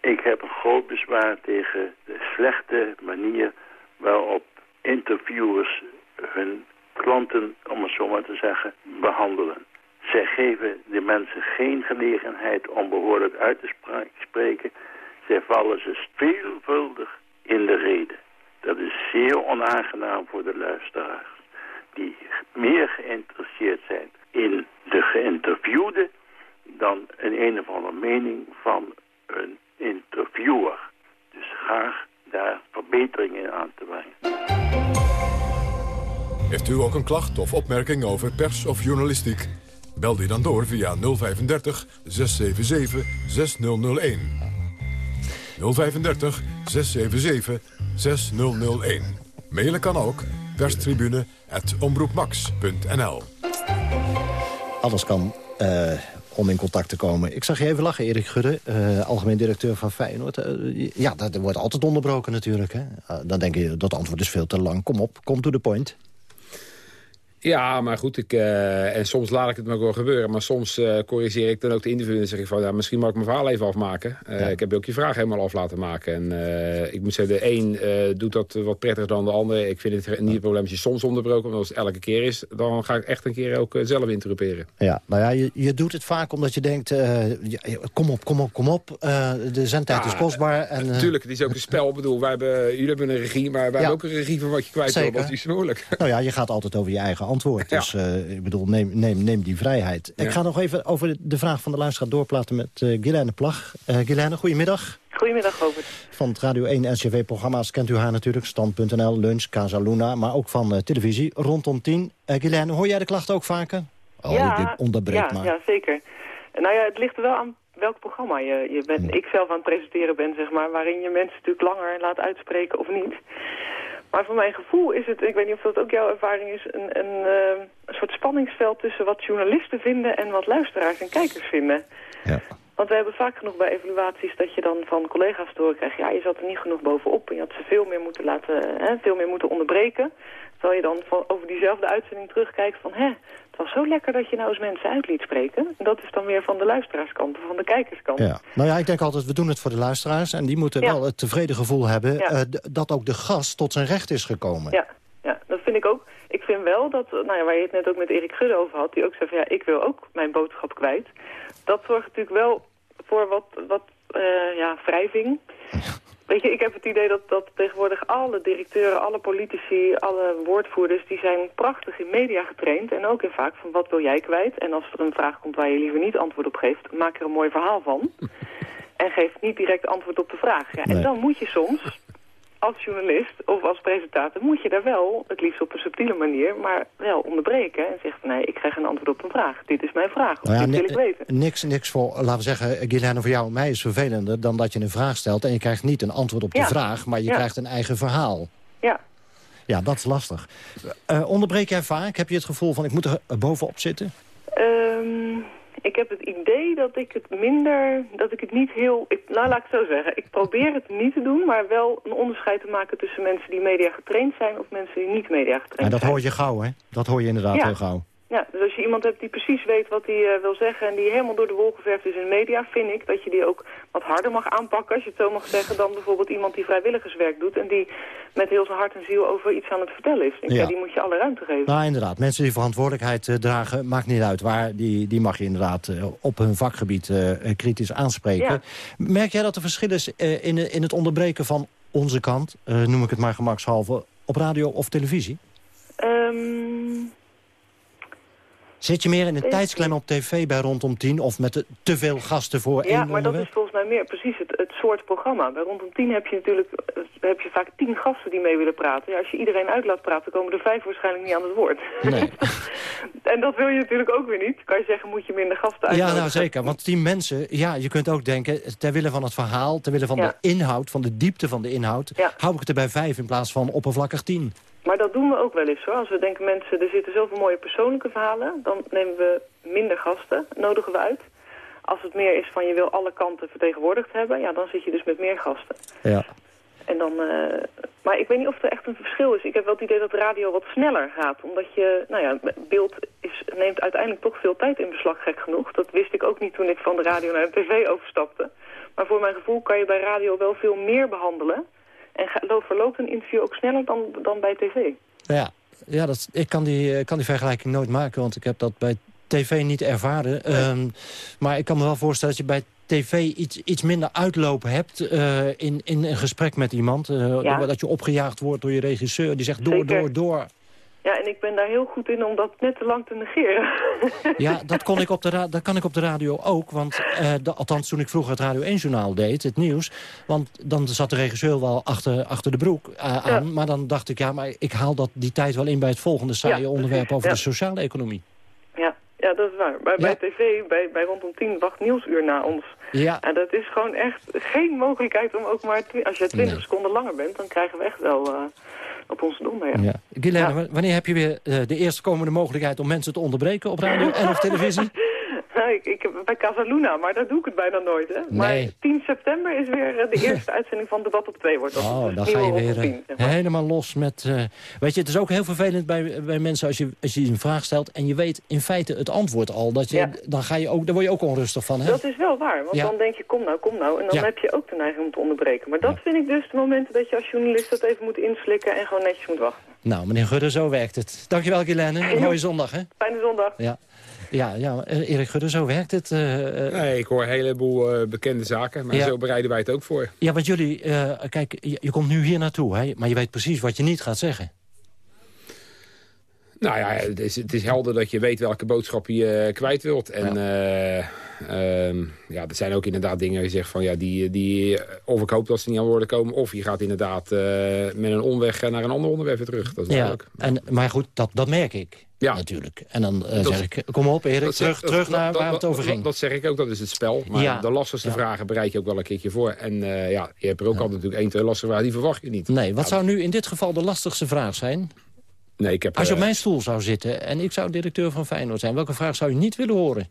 Speaker 15: Ik heb een groot bezwaar tegen de slechte manier waarop interviewers hun klanten, om het zo maar te zeggen, behandelen. Zij geven de mensen geen gelegenheid om behoorlijk uit te spreken. Zij vallen ze veelvuldig in de reden. Dat is zeer onaangenaam voor de luisteraars. Die meer geïnteresseerd zijn in de geïnterviewde dan in een of andere mening van een interviewer. Dus graag daar verbeteringen aan te brengen.
Speaker 1: Heeft u ook een klacht of opmerking over pers of journalistiek? Bel die dan door via 035 677 6001. 035 677 6001. Mailen kan ook perstribune.omroepmax.nl
Speaker 12: Alles kan eh, om in contact te komen. Ik zag je even lachen, Erik Gudde, eh, algemeen directeur van Feyenoord. Eh, ja, dat wordt altijd onderbroken natuurlijk. Hè? Dan denk je, dat antwoord is veel te lang. Kom op, kom to the point.
Speaker 13: Ja, maar goed, ik, eh, en soms laat ik het maar gewoon gebeuren. Maar soms eh, corrigeer ik dan ook de interview en zeg ik van... Ja, misschien mag ik mijn verhaal even afmaken. Eh, Ik heb ook je vraag helemaal af laten maken. En ik moet zeggen, de een doet dat wat prettiger dan de ander. Ik vind het niet het probleem als je soms onderbroken. Maar als het elke keer is, dan ga ik echt een keer ook zelf interruperen.
Speaker 12: Ja, nou ja, je, je doet het vaak omdat je denkt... ja, kom op, kom op, kom op. de zendtijd is kostbaar. En,
Speaker 13: Natuurlijk, het is ook een spel. Ik bedoel, wij hebben, jullie hebben een regie, maar wij hebben ook een regie van wat je kwijt wil. Dat is moeilijk.
Speaker 12: Nou ja, je gaat altijd over je eigen antwoord. Dus eh, ik bedoel, neem, neem, neem die vrijheid. Ik ga nog even over de vraag van de luisteraar doorplaten met uh, Plag. Uh, goedemiddag.
Speaker 17: Goedemiddag, Robert.
Speaker 12: Van het Radio 1 NCV-programma's kent u haar natuurlijk. Stand.nl, Lunch, Casa Luna, maar ook van uh, televisie. Rondom 10. Uh, Guylaine, hoor jij de klachten ook vaker? Oh,
Speaker 17: ja,
Speaker 12: dit onderbreekt
Speaker 17: ja,
Speaker 12: maar.
Speaker 17: Ja, zeker. Nou ja, het ligt er wel aan welk programma je, je bent, ik zelf aan het presenteren ben, zeg maar. Waarin je mensen natuurlijk langer laat uitspreken of niet. Maar voor mijn gevoel is het, ik weet niet of dat ook jouw ervaring is... een, een, uh, een soort spanningsveld tussen wat journalisten vinden... en wat luisteraars en kijkers vinden.
Speaker 12: Ja.
Speaker 17: Want we hebben vaak genoeg bij evaluaties dat je dan van collega's te horen krijgt... ja, je zat er niet genoeg bovenop en je had ze veel meer moeten laten, hè, veel meer moeten onderbreken. Terwijl je dan van, over diezelfde uitzending terugkijkt van... hè, het was zo lekker dat je nou eens mensen uit liet spreken. En dat is dan weer van de luisteraarskant of van de kijkerskant.
Speaker 12: Ja. Nou ja, ik denk altijd, we doen het voor de luisteraars... en die moeten
Speaker 17: Ja.
Speaker 12: wel het tevreden gevoel hebben...
Speaker 17: Ja.
Speaker 12: eh, dat ook de gast tot zijn recht is gekomen.
Speaker 17: Ja, ja, dat vind ik ook. Ik vind wel dat, nou ja, waar je het net ook met Erik Gudde over had... die ook zei van ja, ik wil ook mijn boodschap kwijt. Dat zorgt natuurlijk wel voor wat, wat eh, ja, wrijving. Weet je, ik heb het idee dat, dat tegenwoordig alle directeuren, alle politici, alle woordvoerders... die zijn prachtig in media getraind. En ook in vaak van wat wil jij kwijt? En als er een vraag komt waar je liever niet antwoord op geeft... maak er een mooi verhaal van. En geef niet direct antwoord op de vraag. Ja, en
Speaker 12: Nee.
Speaker 17: dan moet je soms als journalist of als presentator moet je daar wel, het liefst op een subtiele manier, maar wel onderbreken en zeggen nee, ik krijg een antwoord op een vraag. Dit is mijn vraag,
Speaker 12: Nou ja,
Speaker 17: dit wil
Speaker 12: ni-
Speaker 17: ik weten.
Speaker 12: Niks, niks voor, laten we zeggen, Guylaine, voor jou en mij is vervelender... dan dat je een vraag stelt en je krijgt niet een antwoord op de vraag... maar je
Speaker 17: Ja.
Speaker 12: krijgt een eigen verhaal.
Speaker 17: Ja.
Speaker 12: Ja, dat is lastig. Eh, onderbreek jij vaak? Heb je het gevoel van, ik moet er bovenop zitten?
Speaker 17: Ehm, ik heb het idee dat ik het minder, dat ik het niet heel, ik, nou laat ik het zo zeggen, ik probeer het niet te doen, maar wel een onderscheid te maken tussen mensen die media getraind zijn of mensen die niet media getraind
Speaker 12: En dat
Speaker 17: zijn.
Speaker 12: hoor je gauw, hè? Dat hoor je inderdaad
Speaker 17: Ja.
Speaker 12: heel gauw.
Speaker 17: Ja, dus als je iemand hebt die precies weet wat hij eh, wil zeggen... en die helemaal door de wol geverfd is in media... vind ik dat je die ook wat harder mag aanpakken, als je het zo mag zeggen... dan bijvoorbeeld iemand die vrijwilligerswerk doet... en die met heel zijn hart en ziel over iets aan het vertellen is. Ik
Speaker 12: Ja.
Speaker 17: ja, die moet je alle ruimte geven.
Speaker 12: Nou, inderdaad. Mensen die verantwoordelijkheid eh, dragen, maakt niet uit waar. Die, die mag je inderdaad eh, op hun vakgebied kritisch aanspreken.
Speaker 17: Ja.
Speaker 12: Merk jij dat er verschil is in, in het onderbreken van onze kant... noem ik het maar gemakshalve, op radio of televisie?
Speaker 17: Ehm,
Speaker 12: Zit je meer in een tijdsklem op tv bij rondom tien... of met de, te veel gasten voor
Speaker 17: ja,
Speaker 12: één
Speaker 17: maar dat is volgens mij meer precies het, het soort programma. Bij rondom tien heb je natuurlijk heb je vaak tien gasten die mee willen praten. Ja, als je iedereen uit laat praten, komen er vijf waarschijnlijk niet aan het woord.
Speaker 12: Nee.
Speaker 17: en dat wil je natuurlijk ook weer niet. Kan je zeggen, moet je minder gasten
Speaker 12: Ja,
Speaker 17: uitnodigen.
Speaker 12: nou zeker. Want tien mensen, ja, je kunt ook denken... ter wille van het verhaal, ter wille van
Speaker 17: Ja.
Speaker 12: de inhoud... van de diepte van de inhoud...
Speaker 17: Ja.
Speaker 12: hou ik het er bij vijf in plaats van oppervlakkig tien.
Speaker 17: Maar dat doen we ook wel eens hoor. Als we denken mensen, er zitten zoveel mooie persoonlijke verhalen, dan nemen we minder gasten, nodigen we uit. Als het meer is van je wil alle kanten vertegenwoordigd hebben, ja, dan zit je dus met meer gasten.
Speaker 12: Ja.
Speaker 17: En dan, eh, maar ik weet niet of er echt een verschil is. Ik heb wel het idee dat radio wat sneller gaat. Omdat je, nou ja, beeld is, neemt uiteindelijk toch veel tijd in beslag, gek genoeg. Dat wist ik ook niet toen ik van de radio naar de tv overstapte. Maar voor mijn gevoel kan je bij radio wel veel meer behandelen. En ga- lo- verloopt een interview ook sneller dan, dan bij tv.
Speaker 12: Ja, ja dat, ik kan die, eh, kan die vergelijking nooit maken, want ik heb dat bij tv niet ervaren. Ehm, maar ik kan me wel voorstellen dat je bij tv iets, iets minder uitlopen hebt eh, in, in een gesprek met iemand. eh,
Speaker 17: Ja.
Speaker 12: Dat je opgejaagd wordt door je regisseur, die zegt door,
Speaker 17: Zeker.
Speaker 12: door, door.
Speaker 17: Ja, en ik ben daar heel goed in om dat net te lang te negeren.
Speaker 12: Ja, dat, kon ik op de dat kan ik op de radio ook. Want, eh, de- althans, toen ik vroeger het Radio 1-journaal deed, het nieuws... want dan zat de regisseur wel achter, achter de broek eh, aan. Maar dan dacht ik, ja, maar ik haal dat, die tijd wel in... bij het volgende saaie
Speaker 17: Ja,
Speaker 12: onderwerp over
Speaker 17: ja.
Speaker 12: de sociale economie.
Speaker 17: ja, ja, dat is waar. Bij, bij tv, bij, bij rondom 10 wacht Nieuwsuur na ons.
Speaker 18: Ja.
Speaker 17: En dat is gewoon echt geen mogelijkheid om ook maar... Als je 20
Speaker 18: Nee.
Speaker 17: seconden langer bent, dan krijgen we echt wel eh, op onze donder. Ja.
Speaker 12: Ja. Guilaine, wanneer heb je weer eh, de eerste komende mogelijkheid om mensen te onderbreken op radio en of televisie?
Speaker 17: Nou, ik, ik, bij Casaluna, maar daar doe ik het bijna nooit. Hè. Maar
Speaker 12: Nee.
Speaker 17: 10 september is weer eh, de eerste uitzending van Debat op 2 wordt.
Speaker 12: Oh,
Speaker 17: Dus
Speaker 12: dan ga je weer
Speaker 17: 10,
Speaker 12: eh,
Speaker 17: zeg maar.
Speaker 12: helemaal los met... eh, weet je, het is ook heel vervelend bij, bij mensen als je, als je een vraag stelt... en je weet in feite het antwoord al. Dat je,
Speaker 17: Ja.
Speaker 12: dan, ga je ook, dan word je ook onrustig van, hè?
Speaker 17: Dat is wel waar, want
Speaker 12: Ja.
Speaker 17: dan denk je, kom nou, kom nou. En dan
Speaker 12: Ja.
Speaker 17: heb je ook de neiging om te onderbreken. Maar dat vind ik dus de momenten dat je als journalist dat even moet inslikken... en gewoon netjes moet wachten.
Speaker 12: Nou, meneer Gudde, zo werkt het. Dankjewel, Guilaine. Een mooie zondag, hè?
Speaker 17: Fijne zondag.
Speaker 12: Ja. Ja, ja eh, Erik Gudde, zo werkt het. eh, eh.
Speaker 13: Nee, ik hoor een heleboel bekende zaken, maar
Speaker 12: Ja.
Speaker 13: zo bereiden wij het ook voor.
Speaker 12: Ja, want jullie, kijk, je, je komt nu hier naartoe, hè? maar je weet precies wat je niet gaat zeggen.
Speaker 13: Nou ja, het is, het is helder dat je weet welke boodschap je kwijt wilt. En ehm, ja, er zijn ook inderdaad dingen zegt van ja, die, die eh, of ik hoop dat ze niet aan worden komen, of je gaat inderdaad eh, met een omweg naar een ander onderwerp weer terug. Dat is
Speaker 12: Ja,
Speaker 13: duidelijk.
Speaker 12: en, maar goed, dat, dat merk ik
Speaker 13: Ja.
Speaker 12: natuurlijk. En dan eh,
Speaker 13: Dat-
Speaker 12: zeg ik, kom op Erik, terug,
Speaker 13: zeg-
Speaker 12: terug
Speaker 13: dat-
Speaker 12: naar
Speaker 13: dat-
Speaker 12: waar het over ging.
Speaker 13: Dat, zeg ik ook, dat is het spel. Maar
Speaker 12: Ja.
Speaker 13: de lastigste
Speaker 12: Ja.
Speaker 13: vragen bereid je ook wel een keertje voor. En eh, ja, je hebt er ook altijd natuurlijk één, twee lastige vragen, die verwacht je niet.
Speaker 12: Nee, wat zou nu in dit geval de lastigste vraag zijn?
Speaker 13: Nee, ik heb,
Speaker 12: Als je op
Speaker 13: eh,
Speaker 12: mijn stoel zou zitten en ik zou directeur van Feyenoord zijn... welke vraag zou je niet willen horen?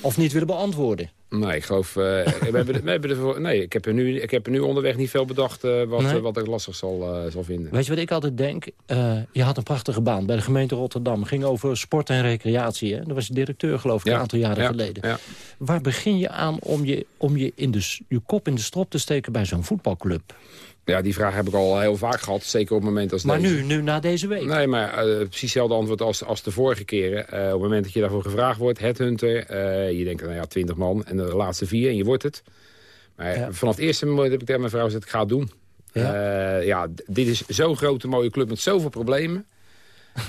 Speaker 12: Of niet willen beantwoorden?
Speaker 13: Nee, ik geloof... eh, we hebben, we hebben ervoor, nee, ik heb, er nu, ik heb er nu onderweg niet veel bedacht eh, wat,
Speaker 12: Nee.
Speaker 13: eh, wat ik lastig zal, zal vinden.
Speaker 12: Weet je wat ik altijd denk? Je had een prachtige baan bij de gemeente Rotterdam. ging over sport en recreatie. Hè? Daar was je directeur geloof ik
Speaker 13: Ja,
Speaker 12: een aantal jaren
Speaker 13: ja,
Speaker 12: geleden.
Speaker 13: ja.
Speaker 12: Waar begin je aan om je, om je, in de, je kop in de strop te steken bij zo'n voetbalclub?
Speaker 13: Ja, die vraag heb ik al heel vaak gehad. Zeker op het moment als
Speaker 12: Maar
Speaker 13: deze.
Speaker 12: nu, nu na deze week.
Speaker 13: Nee, maar eh, precies hetzelfde antwoord als, als de vorige keren. Eh, op het moment dat je daarvoor gevraagd wordt, headhunter... eh je denkt, nou ja, 20 man en de laatste vier en je wordt het. Maar
Speaker 12: Ja.
Speaker 13: vanaf het eerste moment heb ik tegen mijn vrouw gezegd, ik ga het doen. Ja, ja dit is zo'n grote mooie club met zoveel problemen.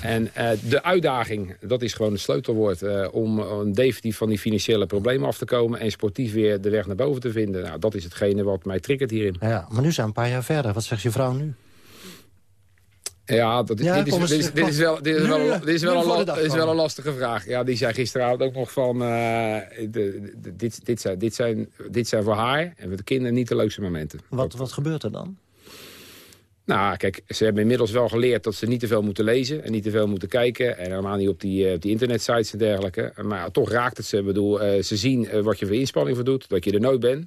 Speaker 13: En eh, de uitdaging, dat is gewoon het sleutelwoord... eh, om definitief van die financiële problemen af te komen... en sportief weer de weg naar boven te vinden. Nou, dat is hetgene wat mij triggert hierin.
Speaker 12: Ja, maar nu zijn we een paar jaar verder. Wat zegt je vrouw nu?
Speaker 13: Ja, dat, is-
Speaker 12: Ja,
Speaker 13: dit, is,
Speaker 12: kom eens,
Speaker 13: dit, is, dit is wel, dit is wel,
Speaker 12: eh,
Speaker 13: dit is wel, een, la- is wel een lastige vraag. Ja, die zei gisteravond ook nog van... de, de- dit, dit, zijn, dit, zijn, dit zijn voor haar en voor de kinderen niet de leukste momenten.
Speaker 12: Wat, wat gebeurt er dan?
Speaker 13: Nou, kijk, ze hebben inmiddels wel geleerd dat ze niet te veel moeten lezen... en niet te veel moeten kijken. En helemaal niet op die, eh, op die internetsites en dergelijke. Maar toch raakt het ze. Ik bedoel, eh, ze zien eh, wat je voor inspanning voor doet. Dat je er nooit bent.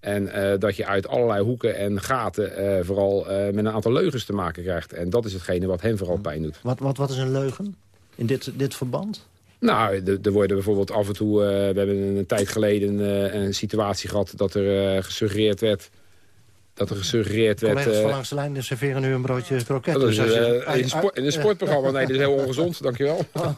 Speaker 13: En dat je uit allerlei hoeken en gaten vooral met een aantal leugens te maken krijgt. En dat is hetgene wat hen vooral pijn doet.
Speaker 12: Wat, wat, wat is een leugen in dit, dit verband?
Speaker 13: Nou, er- worden bijvoorbeeld af en toe... we hebben een tijd geleden een situatie gehad dat er gesuggereerd werd... dat er gesuggereerd werd...
Speaker 12: Collega's van
Speaker 13: eh,
Speaker 12: langs de lijn serveren nu een broodje kroket. Dus je-
Speaker 13: eh, in, een sport- in een
Speaker 12: eh,
Speaker 13: sportprogramma. Nee, dat is heel ongezond, dankjewel.
Speaker 12: eh,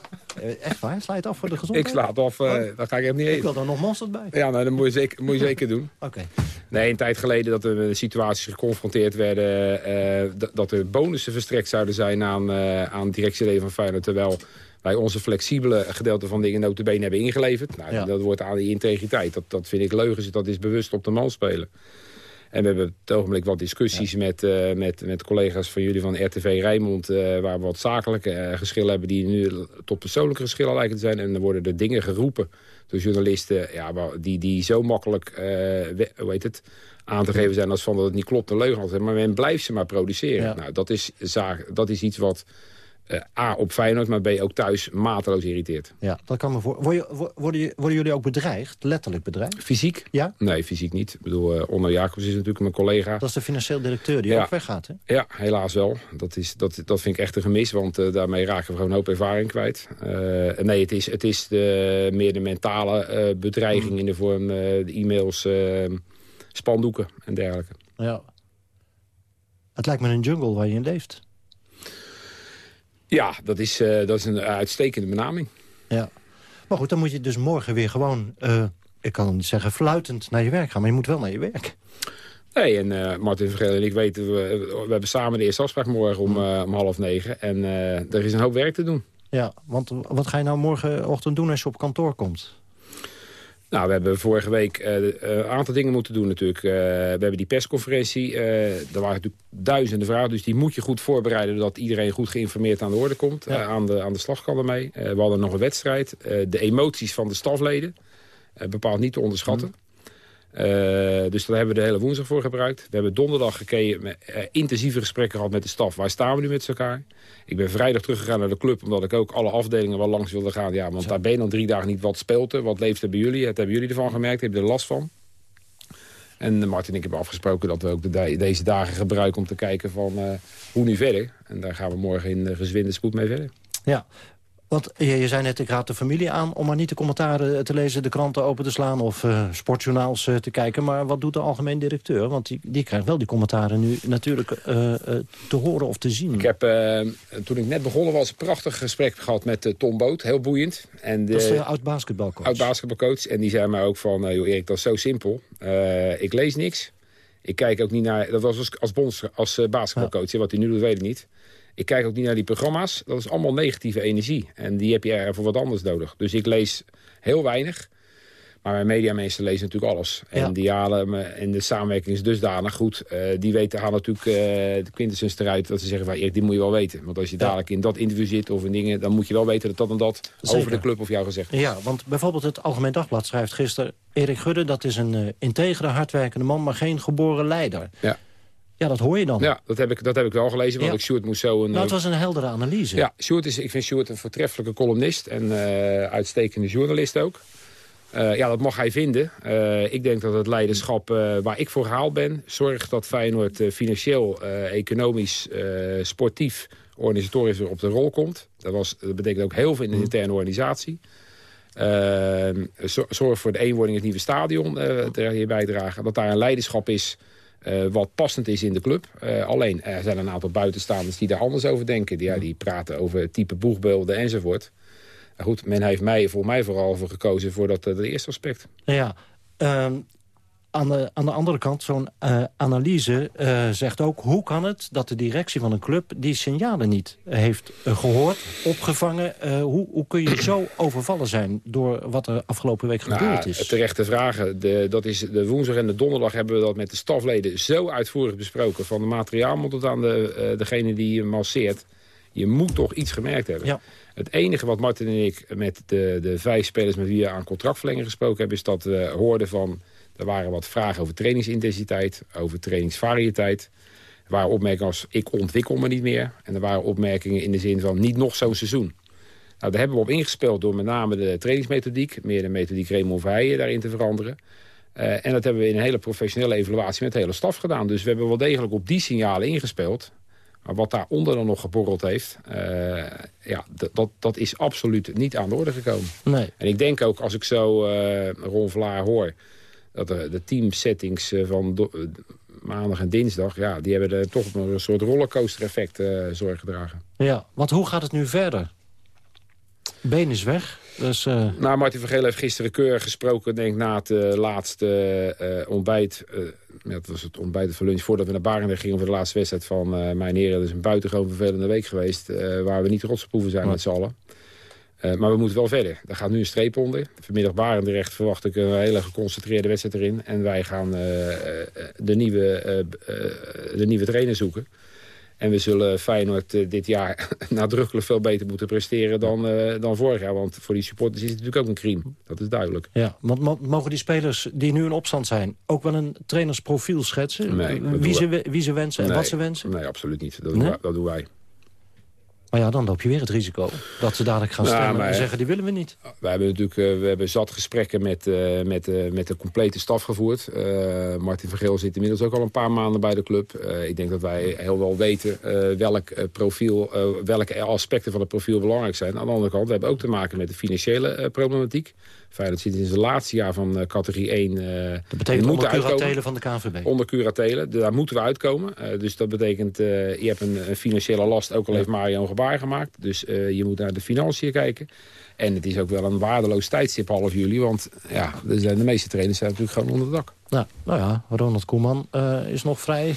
Speaker 12: Echt waar? Sla je het af voor de gezondheid?
Speaker 13: Ik sla het af, eh daar ga ik echt niet
Speaker 12: Ik
Speaker 13: eten.
Speaker 12: wil er nog mosterd bij.
Speaker 13: Ja, nou, dat moet je zeker, moet je zeker doen.
Speaker 12: Oké.
Speaker 13: Nee, een tijd geleden dat we met situaties geconfronteerd werden... dat- er bonussen verstrekt zouden zijn aan, eh aan directieleden van Feyenoord... terwijl wij onze flexibele gedeelte van dingen notabene hebben ingeleverd. Nou,
Speaker 12: Ja.
Speaker 13: Dat wordt aan die integriteit. Dat, dat vind ik leugens, dat is bewust op de man spelen. En we hebben op het ogenblik wat discussies met, eh, met, met collega's van jullie van RTV Rijnmond... eh, waar we wat zakelijke eh, geschillen hebben die nu tot persoonlijke geschillen lijken te zijn. En dan worden er dingen geroepen door journalisten ja, die, die zo makkelijk we- hoe heet het, aan te geven zijn als van dat het niet klopt, een leugen altijd. Maar men blijft ze maar produceren.
Speaker 12: Ja.
Speaker 13: Nou, dat is, zaak, dat is iets wat eh, A, op Feyenoord, maar B, ook thuis mateloos irriteert.
Speaker 12: Ja, dat kan me voor. Worden, je- worden, je- worden jullie ook bedreigd? Letterlijk bedreigd?
Speaker 13: Fysiek?
Speaker 12: Ja?
Speaker 13: Nee, fysiek niet. Ik bedoel, eh Onno Jacobs is natuurlijk mijn collega.
Speaker 12: Dat is de financieel directeur die
Speaker 13: Ja.
Speaker 12: ook weggaat, hè?
Speaker 13: Ja, helaas wel. Dat, is, dat, dat vind ik echt een gemis, want eh, daarmee raken we gewoon een hoop ervaring kwijt. Nee, het is, het is de, meer de mentale bedreiging in de vorm de e-mails, spandoeken en dergelijke.
Speaker 12: Ja. Het lijkt me een jungle waar je in leeft.
Speaker 13: Ja, dat is, eh, dat is een uitstekende benaming.
Speaker 12: Ja. Maar goed, dan moet je dus morgen weer gewoon... eh, ik kan niet zeggen fluitend naar je werk gaan, maar je moet wel naar je werk.
Speaker 13: Nee, en eh, Martin Vergeel en ik weten, we, we hebben samen de eerste afspraak morgen om, om half negen. En er is een hoop werk te doen.
Speaker 12: Ja, want wat ga je nou morgenochtend doen als je op kantoor komt?
Speaker 13: Nou, we hebben vorige week een aantal dingen moeten doen natuurlijk. we hebben die persconferentie. er waren natuurlijk duizenden vragen. Dus die moet je goed voorbereiden... zodat iedereen goed geïnformeerd aan de orde komt. aan, de, aan de slag kan ermee. we hadden nog een wedstrijd. de emoties van de stafleden. bepaald niet te onderschatten. Mhm. Uh, dus daar hebben we de hele woensdag voor gebruikt. We hebben donderdag gekeken, met, uh, intensieve gesprekken gehad met de staf. Waar staan we nu met elkaar? Ik ben vrijdag teruggegaan naar de club, omdat ik ook alle afdelingen wel langs wilde gaan. Ja, want daar ben je dan drie dagen niet. Wat speelt er? Wat leeft er bij jullie? Het hebben jullie ervan gemerkt? Hebben je er last van? En Martin en ik hebben afgesproken dat we ook de, deze dagen gebruiken om te kijken van uh, hoe nu verder. En daar gaan we morgen in gezwinde spoed mee verder.
Speaker 12: Ja, want je, je zei net, ik raad de familie aan om maar niet de commentaren te lezen... de kranten open te slaan of uh, sportjournaals uh, te kijken. Maar wat doet de algemeen directeur? Want die, die krijgt wel die commentaren nu natuurlijk uh, te horen of te zien.
Speaker 13: Ik heb, toen ik net begonnen was, een prachtig gesprek gehad met Tom Boot. Heel boeiend.
Speaker 12: En de, dat is de oud-basketbalcoach.
Speaker 13: Oud-basketbalcoach. En die zei mij ook van, joh Erik, dat is zo simpel. ik lees niks. Ik kijk ook niet naar... Dat was als, als, bonds, als basketbalcoach. Wat hij nu doet, weet ik niet. Ik kijk ook niet naar die programma's. Dat is allemaal negatieve energie. En die heb je voor wat anders nodig. Dus ik lees heel weinig. Maar mijn mediamensen lezen natuurlijk alles. En die halen en de samenwerking is dusdanig goed. Uh, die weten, halen natuurlijk uh, de quintessens eruit. Dat ze zeggen, van, Erik, die moet je wel weten. Want als je dadelijk in dat interview zit of in dingen... dan moet je wel weten dat dat en dat over de club of jou gezegd
Speaker 12: is. Ja, want bijvoorbeeld het Algemeen Dagblad schrijft gisteren... Erik Gudde, dat is een uh, integere, hardwerkende man... maar geen geboren leider. Ja. Ja, dat hoor je dan.
Speaker 13: Ja, dat heb ik, dat heb ik wel gelezen, want ik Sjoerd moest zo... Een,
Speaker 12: nou, het was een heldere analyse.
Speaker 13: Ja, Sjoerd is, ik vind Sjoerd een voortreffelijke columnist en uh, uitstekende journalist ook. Uh, ja, dat mag hij vinden. Uh, ik denk dat het leiderschap waar ik voor gehaald ben... zorgt dat Feyenoord financieel, economisch, sportief, organisatorisch op de rol komt. Dat, was, dat betekent ook heel veel in de mm. interne organisatie. zorg voor de eenwording het nieuwe stadion ter bijdragen. Dat daar een leiderschap is uh, wat passend is in de club. Uh, alleen, er zijn een aantal buitenstaanders die daar anders over denken. Die, ja, die praten over type boegbeelden enzovoort. Maar goed, men heeft mij, voor mij vooral voor gekozen voor dat, eerste aspect.
Speaker 12: Ja, um, aan de, aan de andere kant, zo'n uh, analyse uh, zegt ook... hoe kan het dat de directie van een club die signalen niet heeft uh, gehoord, opgevangen? hoe, hoe kun je zo overvallen zijn door wat er afgelopen week nou, gebeurd is?
Speaker 13: Terechte vragen. De, dat is de woensdag en de donderdag hebben we dat met de stafleden zo uitvoerig besproken. Van de materiaal tot aan de, degene die je masseert. Je moet toch iets gemerkt hebben. Ja. Het enige wat Martin en ik met de, de vijf spelers met wie we aan contractverlenging gesproken hebben... is dat we hoorden van er waren wat vragen over trainingsintensiteit, over trainingsvariëteit. Er waren opmerkingen als ik ontwikkel me niet meer. En er waren opmerkingen in de zin van niet nog zo'n seizoen. Nou, daar hebben we op ingespeeld door met name de trainingsmethodiek... meer de methodiek Raymond Verheijen daarin te veranderen. Uh, en dat hebben we in een hele professionele evaluatie met de hele staf gedaan. Dus we hebben wel degelijk op die signalen ingespeeld. Maar wat daaronder dan nog geborreld heeft... Uh, ja, dat, dat is absoluut niet aan de orde gekomen. Nee. En ik denk ook, als ik zo uh, Ron Vlaar hoor dat de, de teamsettings eh, van eh, maandag en dinsdag... Ja, die hebben er toch een soort rollercoaster effect uh, zorg gedragen.
Speaker 12: Ja, want hoe gaat het nu verder? Been is weg. Dus, uh...
Speaker 13: Nou, Martin van Geel heeft gisteren keurig gesproken... denk na het laatste ontbijt... dat was het ontbijt van lunch voordat we naar Barendrecht gingen... voor de laatste wedstrijd van mijn heren. Dat is een buitengewoon vervelende week geweest... waar we niet trots op hoeven zijn met z'n allen. Uh, maar we moeten wel verder. Daar gaat nu een streep onder. Vanmiddag Barendrecht verwacht ik een hele geconcentreerde wedstrijd erin. En wij gaan uh, de, nieuwe, de nieuwe trainer zoeken. En we zullen Feyenoord dit jaar nadrukkelijk veel beter moeten presteren dan, dan vorig jaar. Want voor die supporters is het natuurlijk ook een crime. Dat is duidelijk.
Speaker 12: Ja, want mogen die spelers die nu in opstand zijn... ook wel een trainersprofiel schetsen? Nee, wie, ze, wie ze wensen en wat ze wensen?
Speaker 13: Nee, absoluut niet. Dat, doen, dat doen wij.
Speaker 12: Maar ja, dan loop je weer het risico dat ze dadelijk gaan nou, stemmen en zeggen... die willen we niet.
Speaker 13: We hebben natuurlijk uh, we hebben zat gesprekken met, uh, met, uh, met de complete staf gevoerd. Martin van Geel zit inmiddels ook al een paar maanden bij de club. ik denk dat wij heel wel weten welk profiel, welke aspecten van het profiel belangrijk zijn. Aan de andere kant, we hebben ook te maken met de financiële problematiek. Feyenoord zit in zijn laatste jaar van uh, categorie 1. Uh,
Speaker 12: dat betekent onder curatelen van de KNVB?
Speaker 13: Onder curatelen, daar moeten we uitkomen. Uh, dus dat betekent, je hebt een, een, financiële last, ook al heeft Mario een gebaar gemaakt. Dus je moet naar de financiën kijken. En het is ook wel een waardeloos tijdstip half juli. Want ja, de meeste trainers zijn natuurlijk gewoon onder het dak.
Speaker 12: Nou, nou ja, Ronald Koeman is nog vrij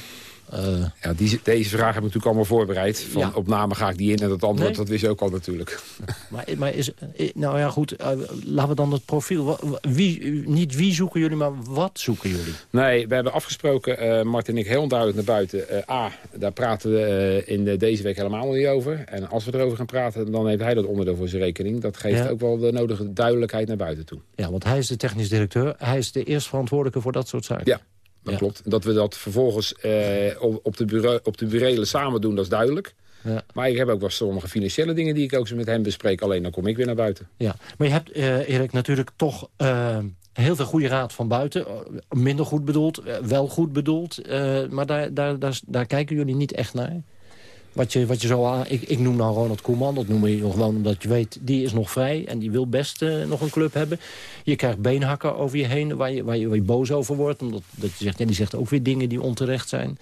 Speaker 13: ja, die, deze vraag heb ik natuurlijk allemaal voorbereid. Van
Speaker 19: Ja.
Speaker 13: op namen ga ik die in en dat antwoord,
Speaker 19: Nee.
Speaker 13: dat wist je ook al natuurlijk.
Speaker 19: Maar, maar is, eh, nou ja, goed, eh, laten we dan het profiel... Wie, niet wie zoeken jullie, maar wat zoeken jullie?
Speaker 13: Nee, we hebben afgesproken, eh Martin en ik, heel onduidelijk naar buiten. Eh, A, daar praten we eh, in de, deze week helemaal niet over. En als we erover gaan praten, dan heeft hij dat onderdeel voor zijn rekening. Dat geeft
Speaker 19: Ja.
Speaker 13: ook wel de nodige duidelijkheid naar buiten toe.
Speaker 19: Ja, want hij is de technisch directeur. Hij is de eerst verantwoordelijke voor dat soort zaken.
Speaker 13: Ja, dat klopt. Dat we dat vervolgens eh, op, op, de bureau, op de burelen samen doen, dat is duidelijk.
Speaker 19: Ja.
Speaker 13: Maar ik heb ook wel sommige financiële dingen die ik ook met hem bespreek. Alleen dan kom ik weer naar buiten.
Speaker 19: Ja, maar je hebt, eh, Erik, natuurlijk toch eh, heel veel goede raad van buiten. Minder goed bedoeld, wel goed bedoeld. maar daar, daar, daar, daar kijken jullie niet echt naar. Wat je, wat je zo aan, ik, ik noem nou Ronald Koeman, dat noem je gewoon omdat je weet... die is nog vrij en die wil best eh, nog een club hebben. Je krijgt beenhakken over je heen waar je, waar je, waar je boos over wordt. Omdat dat je zegt, ja, die zegt ook weer dingen die onterecht zijn.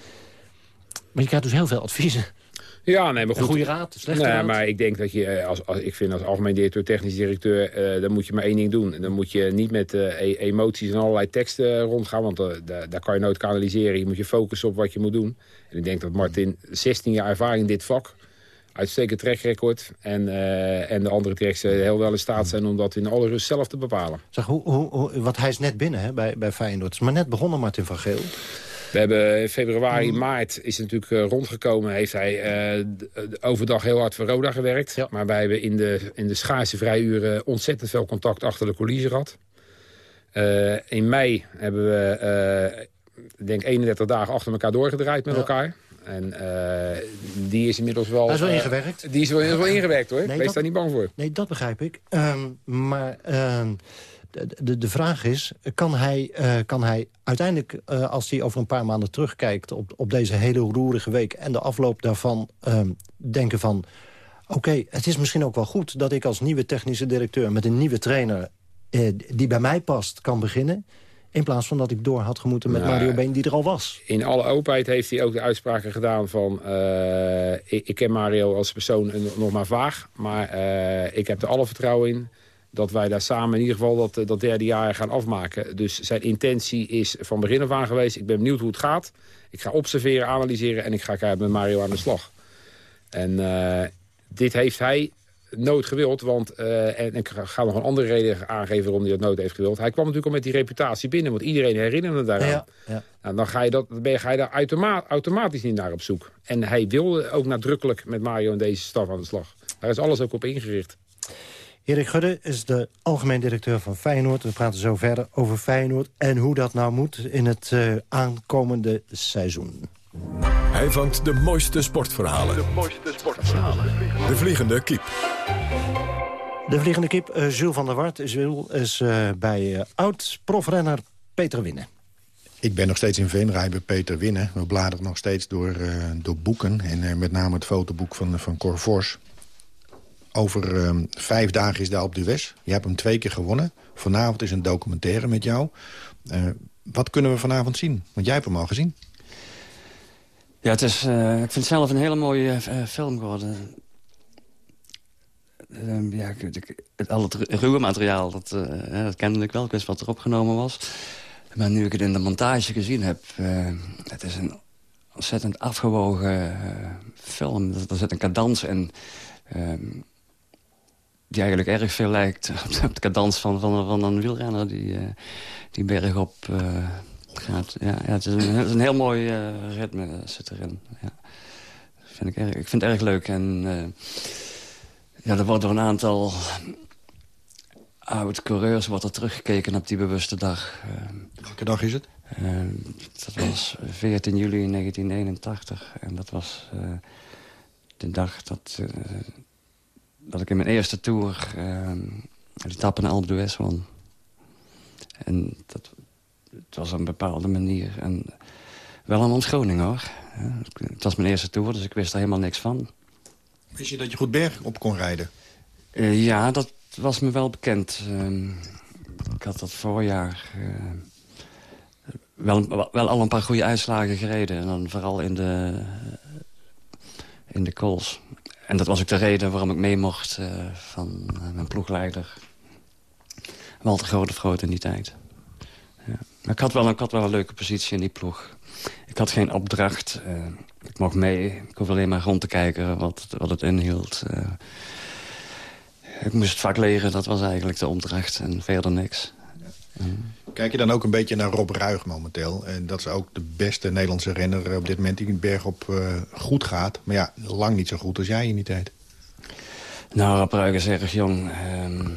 Speaker 19: Maar je krijgt dus heel veel adviezen.
Speaker 13: Ja, nee, maar
Speaker 19: Een
Speaker 13: goed.
Speaker 19: goede raad, slechte
Speaker 13: nee,
Speaker 19: raad.
Speaker 13: maar ik denk dat je, eh, als, als, ik vind als algemeen directeur, technisch directeur, eh, dan moet je maar één ding doen. Dan moet je niet met eh, e- emoties en allerlei teksten rondgaan, want daar, daar kan je nooit kanaliseren. Je moet je focussen op wat je moet doen. En ik denk dat Martin 16 jaar ervaring in dit vak, uitstekend trackrecord, en, eh, en de andere tracks heel wel in staat zijn om dat in alle rust zelf te bepalen.
Speaker 12: Zeg, hoe, hoe, hoe- wat hij is net binnen hè, bij, bij Feyenoord. Het is maar net begonnen, Martin van Geel.
Speaker 13: We hebben in februari, maart is het natuurlijk eh, rondgekomen. Heeft hij eh, d- overdag heel hard voor Roda gewerkt. Maar wij hebben in de, in de schaarse vrijuren ontzettend veel contact achter de coulissen gehad. Eh, in mei hebben we, eh, ik denk 31 dagen achter elkaar doorgedraaid met elkaar. En eh, die is inmiddels wel...
Speaker 12: Hij is wel
Speaker 13: eh,
Speaker 12: ingewerkt.
Speaker 13: Die is wel, is wel ingewerkt hoor.
Speaker 12: Nee,
Speaker 13: Wees
Speaker 12: dat-
Speaker 13: daar niet bang voor.
Speaker 12: Nee, dat begrijp ik. Ehm, maar ehm, de, de, vraag is, kan hij, eh, kan hij uiteindelijk, eh, als hij over een paar maanden terugkijkt... op, op deze hele roerige week en de afloop daarvan ehm, denken van... oké, het is misschien ook wel goed dat ik als nieuwe technische directeur... met een nieuwe trainer eh, die bij mij past, kan beginnen... in plaats van dat ik door had gemoeten met
Speaker 13: Nou,
Speaker 12: Mario Been die er al was.
Speaker 13: In alle openheid heeft hij ook de uitspraken gedaan van... ik, ik ken Mario als persoon nog maar vaag. Maar ik heb er alle vertrouwen in dat wij daar samen in ieder geval dat, eh, dat derde jaar gaan afmaken. Dus zijn intentie is van begin af aan geweest. Ik ben benieuwd hoe het gaat. Ik ga observeren, analyseren en ik ga met Mario aan de slag. En eh, dit heeft hij nooit gewild. Want, eh, en ik ga nog een andere reden aangeven waarom hij dat nooit heeft gewild. Hij kwam natuurlijk al met die reputatie binnen. Want iedereen herinnerde daaraan.
Speaker 12: Ja, ja.
Speaker 13: Nou, dan ga je, dat, dan ben je, ga je daar automa automatisch niet naar op zoek. En hij wilde ook nadrukkelijk met Mario en deze staf aan de slag. Daar is alles ook op ingericht.
Speaker 12: Erik Gudde is de algemeen directeur van Feyenoord. We praten zo verder over Feyenoord en hoe dat nou moet in het eh, aankomende seizoen.
Speaker 1: Hij vangt de mooiste sportverhalen.
Speaker 11: De mooiste sportverhalen.
Speaker 1: De Vliegende Kiep.
Speaker 12: De vliegende kip, eh, Jules van der Wart, Jules, is eh, bij eh, oud-profrenner Peter Winnen.
Speaker 20: Ik ben nog steeds in Venray bij Peter Winnen. We bladeren nog steeds door, eh, door boeken. En met name het fotoboek van, van Cor Vos. Over eh, vijf dagen is de Alpe d'Huez. Je hebt hem twee keer gewonnen. Vanavond is een documentaire met jou. Eh, wat kunnen we vanavond zien? Want jij hebt hem al gezien.
Speaker 21: Ja, het is, eh, ik vind het zelf een hele mooie eh, film geworden. Ehm, ja, het, al het ru- ruwe materiaal, dat, ja, dat kende ik wel. Ik wist wat er opgenomen was. Maar nu ik het in de montage gezien heb... het is een ontzettend afgewogen film. Er, er zit een cadans in... ehm, die eigenlijk erg veel lijkt op de, cadans van, van, van een wielrenner... die, eh, die berg op eh, gaat. Ja, ja, het, is een, het is een heel mooi eh, ritme zit erin. Ja. Vind ik, erg, ik vind het erg leuk. En ja, er wordt door een aantal oud-coureurs wordt er teruggekeken op die bewuste dag.
Speaker 20: Welke dag is het?
Speaker 21: dat was 14 juli 1981. En dat was de dag dat, dat ik in mijn eerste tour uh, de etappe naar Alpe d'Huez won. En dat het was op een bepaalde manier. En wel een ontschooning, hoor. Het was mijn eerste tour, dus ik wist er helemaal niks van.
Speaker 20: Wist je dat je goed berg op kon rijden?
Speaker 21: Eh, ja, dat was me wel bekend. Ehm, ik had dat voorjaar eh, wel, wel al een paar goede uitslagen gereden. En dan vooral in de, in de calls. En dat was ook de reden waarom ik mee mocht eh, van eh, mijn ploegleider. Walter Grote Groot in die tijd. Ja. Maar ik had, wel, ik had wel een leuke positie in die ploeg. ik had geen opdracht. ik mocht mee. Ik hoef alleen maar rond te kijken wat, wat het inhield. ik moest het vak leren, dat was eigenlijk de opdracht. En verder niks.
Speaker 20: Kijk je dan ook een beetje naar Rob Ruig momenteel? En dat is ook de beste Nederlandse renner op dit moment die in berg op goed gaat. Maar ja, lang niet zo goed als jij in die tijd.
Speaker 21: Nou, Rob Ruig is erg jong. Uh,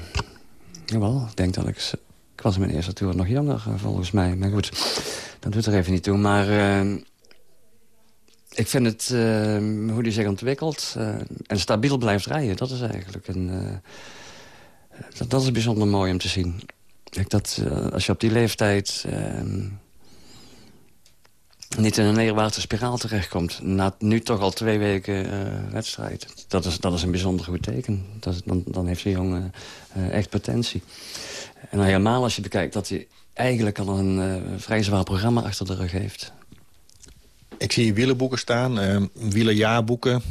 Speaker 21: jawel, ik denk dat ik... Ik was in mijn eerste tour nog jonger, eh, volgens mij. Maar goed, dat doet er even niet toe. Maar uh, ik vind het, uh, hoe die zich ontwikkelt... En stabiel blijft rijden, dat is eigenlijk een... Dat, dat, is bijzonder mooi om te zien. Kijk, dat, als je op die leeftijd ehm, niet in een neerwaartse spiraal terechtkomt. Na nu toch al twee weken uh, wedstrijd. Dat is, dat is een bijzonder goed teken. Dat dan, dan heeft die jongen uh, echt potentie. En dan helemaal als je bekijkt dat hij eigenlijk al een vrij zwaar programma achter de rug heeft.
Speaker 20: Ik zie hier wielerboeken staan, uh, wielerjaarboeken,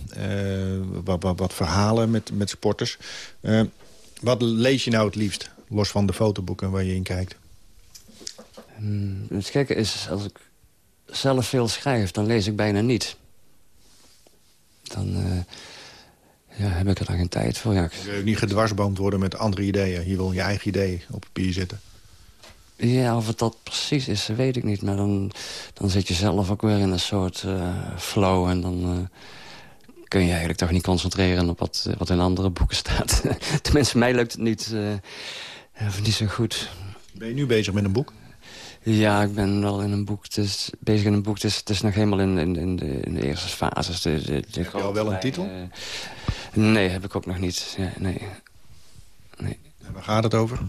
Speaker 20: wat, wat, wat, verhalen met, met sporters. wat lees je nou het liefst, los van de fotoboeken waar je in kijkt?
Speaker 21: Um, het gekke is, als ik zelf veel schrijf, dan lees ik bijna niet. Dan uh, ja, heb ik er dan geen tijd voor. Ja.
Speaker 20: Je niet gedwarsboomd worden met andere ideeën. Je wil je eigen ideeën op papier zetten.
Speaker 21: Ja, of het dat precies is, weet ik niet. Maar dan, dan zit je zelf ook weer in een soort uh, flow. En dan uh, kun je eigenlijk toch niet concentreren op wat, wat in andere boeken staat. Tenminste, mij lukt het niet, niet zo goed.
Speaker 20: Ben je nu bezig met een boek?
Speaker 21: Ja, ik ben wel in een boek, dus, bezig in een boek. Het is, nog helemaal in, in, in, de, in de eerste fases. De, de, de
Speaker 20: heb je al wel een titel?
Speaker 21: Uh, nee, heb ik ook nog niet. Ja, nee. nee.
Speaker 20: En waar gaat het over?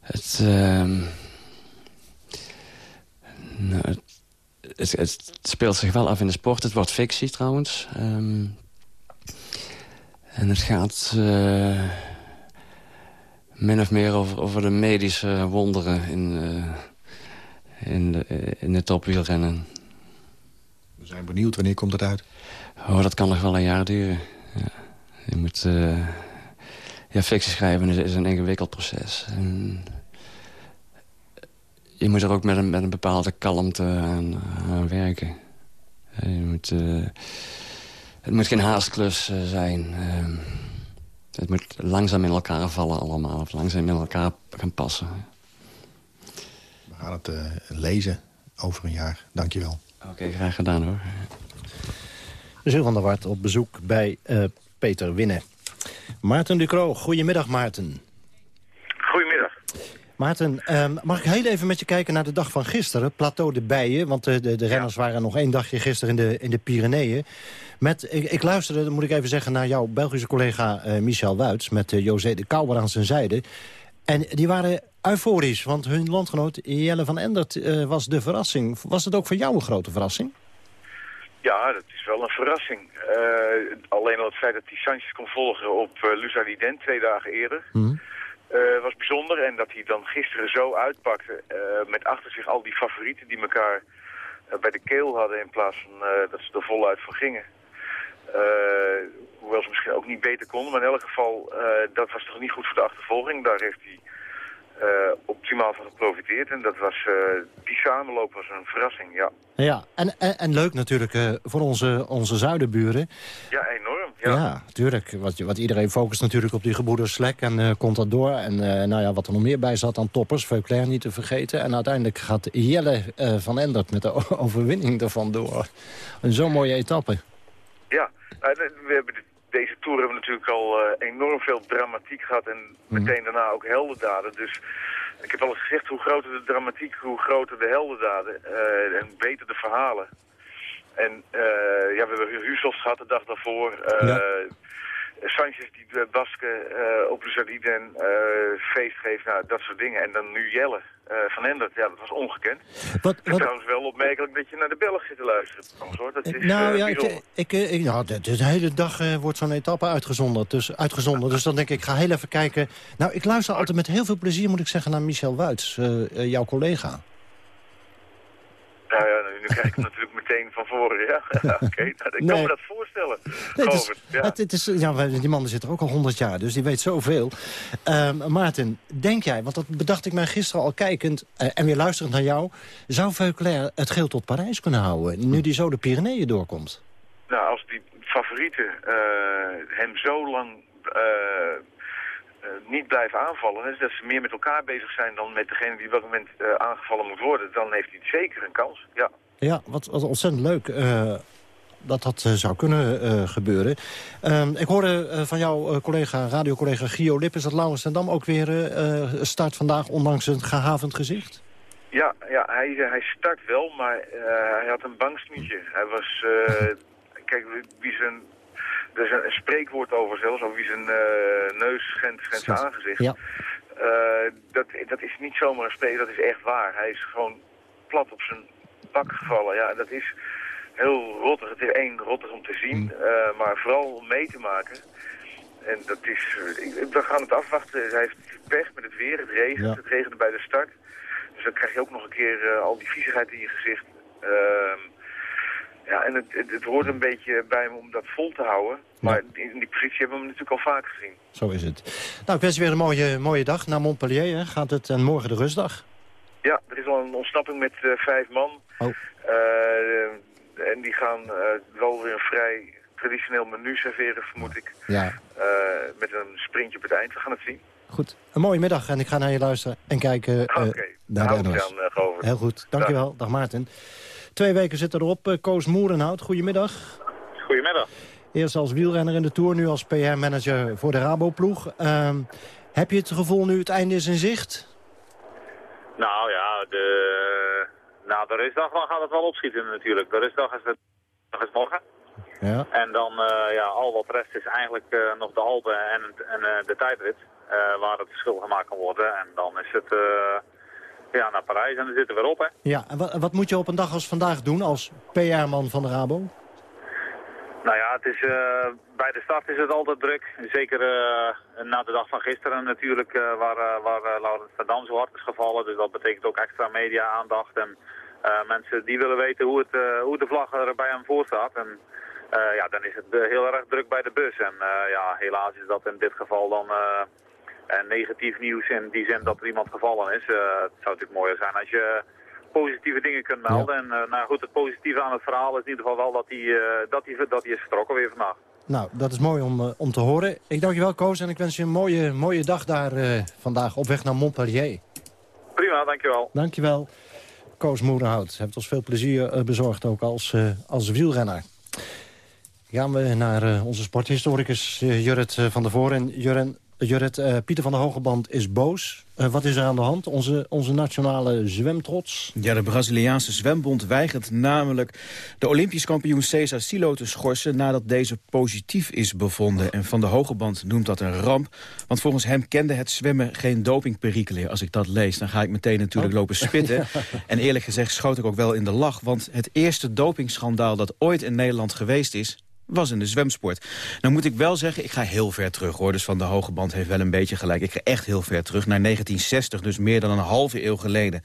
Speaker 21: Het, uh, nou, het, het, het, speelt zich wel af in de sport. Het wordt fictie trouwens. Um, en het gaat... Uh, min of meer over, over de medische wonderen in, uh, in, de, in de topwielrennen.
Speaker 20: We zijn benieuwd, wanneer komt het uit?
Speaker 21: Oh, dat kan nog wel een jaar duren. Ja. Je moet... Uh, ja, fictie schrijven is, is, een ingewikkeld proces. En je moet er ook met een, met een bepaalde kalmte aan, aan werken. Je moet, uh, het moet geen haastklus zijn. Uh, het moet langzaam in elkaar vallen allemaal. Of langzaam in elkaar gaan passen
Speaker 20: gaan het uh, lezen over een jaar. Dank je wel.
Speaker 21: Oké, graag gedaan hoor.
Speaker 12: Zul van der Wart op bezoek bij uh, Peter Winnen. Maarten Ducro, goedemiddag Maarten. Maarten, uh, mag ik heel even met je kijken naar de dag van gisteren? Plateau de Bijen, want de, de, de renners ja. waren nog één dagje gisteren in de, in de Pyreneeën. Met, ik, ik luisterde, moet ik even zeggen, naar jouw Belgische collega uh, Michel Wuits... met uh, José de Kouwer aan zijn zijde. En die waren euforisch, want hun landgenoot Jelle van Endert uh, was de verrassing. Was het ook voor jou een grote verrassing?
Speaker 22: Ja, dat is wel een verrassing. Uh, alleen al het feit dat hij Sanchez kon volgen op uh, twee dagen eerder... Mm. Was bijzonder en dat hij dan gisteren zo uitpakte... met achter zich al die favorieten die elkaar bij de keel hadden... in plaats van dat ze er voluit van gingen. hoewel ze misschien ook niet beter konden, maar in elk geval... dat was toch niet goed voor de achtervolging. Daar heeft hij uh, optimaal van geprofiteerd. En dat was, uh, die samenloop was een verrassing, ja.
Speaker 12: Ja, en, en, en leuk natuurlijk uh, voor onze, onze zuidenburen.
Speaker 22: Ja, enorm. Ja,
Speaker 12: ja tuurlijk. Wat, wat iedereen focust natuurlijk op die gebroeders Slek en Contador. En nou ja, wat er nog meer bij zat aan toppers, Veuclair niet te vergeten. En uiteindelijk gaat Jelle van Endert met de overwinning ervan door. Een zo'n mooie etappe.
Speaker 22: Ja, we hebben deze Tour hebben we natuurlijk al uh, enorm veel dramatiek gehad en mhm. meteen daarna ook heldendaden. Dus ik heb al eens gezegd, hoe groter de dramatiek, hoe groter de heldendaden uh, en beter de verhalen. En uh, ja, we hebben Husels gehad de dag daarvoor. Ja. Sanchez die Basque op de Sardinen feest geeft, nou, dat soort dingen. En dan nu Jelle. Uh, van Endert, ja, dat was ongekend. Wat, wat... trouwens wel opmerkelijk dat je naar de Belg zit te luisteren. Hoor. Dat is,
Speaker 12: nou uh, ja, ik, ik, ik, nou, de, de, hele dag uh, wordt zo'n etappe uitgezonden. Dus, uitgezonden. dus dan denk ik, ik ga heel even kijken. Nou, ik luister altijd met heel veel plezier, moet ik zeggen, naar Michel Wuits, jouw collega.
Speaker 22: Nou ja, nu, nu krijg ik natuurlijk meteen van voren, ja. Oké, nou, ik kan me dat voorstellen.
Speaker 12: Nee, het is,
Speaker 22: ja.
Speaker 12: het, het is, ja, die man zit er ook al 100 jaar, dus die weet zoveel. Ehm, Maarten, denk jij, want dat bedacht ik mij gisteren al kijkend... eh, en weer luisterend naar jou... zou Veuclair het geel tot Parijs kunnen houden... nu die zo de Pyreneeën doorkomt?
Speaker 22: Nou, als die favorieten eh, hem zo lang eh, niet blijven aanvallen... dus dat ze meer met elkaar bezig zijn dan met degene die op dat moment aangevallen moet worden... dan heeft hij zeker een kans, ja.
Speaker 12: Ja, wat, wat ontzettend leuk eh, dat dat eh, zou kunnen eh, gebeuren. Ehm, ik hoorde van jouw collega, radiocollega Gio Lippens... dat Laurens ten Dam ook weer start vandaag, ondanks een gehavend gezicht.
Speaker 22: Ja, ja hij, hij start wel, maar hij had een bangsnietje. Hij was, kijk, wie zijn, er is een, spreekwoord over zelfs, over wie zijn neus schendt, schendt zijn aangezicht.
Speaker 12: Ja.
Speaker 22: Dat, dat is niet zomaar een spreek, dat is echt waar. Hij is gewoon plat op zijn bak gevallen. Ja, dat is heel rottig. Het is één rottig om te zien, eh, maar vooral om mee te maken. En dat is, eh, ik- we gaan het afwachten. Hij heeft pech met het weer, het regent,
Speaker 12: Ja.
Speaker 22: het regende bij de start. Dus dan krijg je ook nog een keer eh, al die viezigheid in je gezicht. Ehm, ja, en het, het, het hoort een beetje bij hem om dat vol te houden. Maar in die positie hebben we hem natuurlijk al vaak gezien.
Speaker 12: Zo is het. Nou, ik wens je weer een mooie, mooie dag naar Montpellier. Hè. Gaat het en morgen de rustdag?
Speaker 22: Ja, er is al een ontsnapping met eh, vijf man.
Speaker 12: Oh.
Speaker 22: Eh, en die gaan eh, wel weer een vrij traditioneel menu serveren, vermoed ik.
Speaker 12: Ja.
Speaker 22: Eh, met een sprintje op het eind. We gaan het zien.
Speaker 12: Goed. Een mooie middag en ik ga naar je luisteren en kijken
Speaker 22: Oké,
Speaker 12: naar
Speaker 22: hou
Speaker 12: de
Speaker 22: ik
Speaker 12: NOS. Heel goed. Dankjewel. Dag Maarten. Twee weken zitten erop. Koos Moerenhout, goedemiddag.
Speaker 23: Goedemiddag.
Speaker 12: Eerst als wielrenner in de Tour, nu als PR-manager voor de Rabo-ploeg. Ehm, heb je het gevoel nu het einde is in zicht?
Speaker 23: Nou ja, de, na de rustdag dan gaat het wel opschieten natuurlijk. De rustdag is, het, is morgen.
Speaker 12: Ja.
Speaker 23: En dan, eh, ja, al wat rest is eigenlijk eh, nog de Alpen en, en eh, de tijdrit. waar het verschil gemaakt kan worden. En dan is het ja, naar Parijs en dan zitten we erop, hè.
Speaker 12: Ja, en wat, wat moet je op een dag als vandaag doen als PR-man van de Rabo?
Speaker 23: Nou ja, het is, eh, bij de start is het altijd druk. Zeker eh, na de dag van gisteren natuurlijk, eh, waar, waar Laurens van Dam zo hard is gevallen. Dus dat betekent ook extra media-aandacht. En mensen die willen weten hoe, het, hoe de vlag er bij hem voor staat. En ja, dan is het heel erg druk bij de bus. En ja, helaas is dat in dit geval dan negatief nieuws in die zin dat er iemand gevallen is. Het zou natuurlijk mooier zijn als je positieve dingen kunt melden. En eh, nou goed, het positieve aan het verhaal is in ieder geval wel dat hij, eh, dat hij, dat hij is vertrokken weer vandaag.
Speaker 12: Nou, dat is mooi om, eh, om te horen. Ik dank je wel, Koos, en ik wens je een mooie, mooie dag daar vandaag op weg naar Montpellier.
Speaker 23: Prima, dankjewel.
Speaker 12: Dank je wel. Koos Moerenhout heeft ons veel plezier bezorgd, ook als, als wielrenner. Gaan we naar onze sporthistoricus Jurrit van der Voren. Jurren, Jurrit, eh, Pieter van der Hogeband is boos. Eh, wat is er aan de hand? Onze, onze nationale zwemtrots?
Speaker 24: Ja, de Braziliaanse zwembond weigert namelijk de Olympisch kampioen Cesar Silo te schorsen nadat deze positief is bevonden. En Van de Hogeband noemt dat een ramp, want volgens hem kende het zwemmen geen dopingperikelen. Als ik dat lees, dan ga ik meteen natuurlijk lopen spitten. En eerlijk gezegd schoot ik ook wel in de lach, want het eerste dopingschandaal dat ooit in Nederland geweest is, was in de zwemsport. Nou moet ik wel zeggen, ik ga heel ver terug hoor. Dus Van de Hoge Band heeft wel een beetje gelijk. Ik ga echt heel ver terug, naar 1960, dus meer dan een halve eeuw geleden.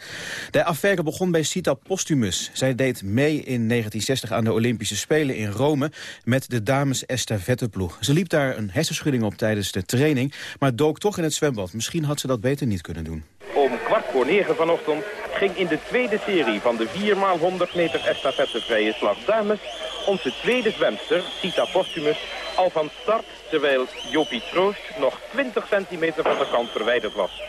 Speaker 24: De affaire begon bij Sita Postumus. Zij deed mee in 1960 aan de Olympische Spelen in Rome... met de dames estafetteploeg. Ze liep daar een hersenschudding op tijdens de training... maar dook toch in het zwembad. Misschien had ze dat beter niet kunnen doen.
Speaker 25: Om kwart voor negen vanochtend ging in de tweede serie van de 4x100 meter estafette vrije slag dames onze tweede zwemster, Sita Postumus, al van start terwijl Jopie Troost nog 20 centimeter van de kant verwijderd was.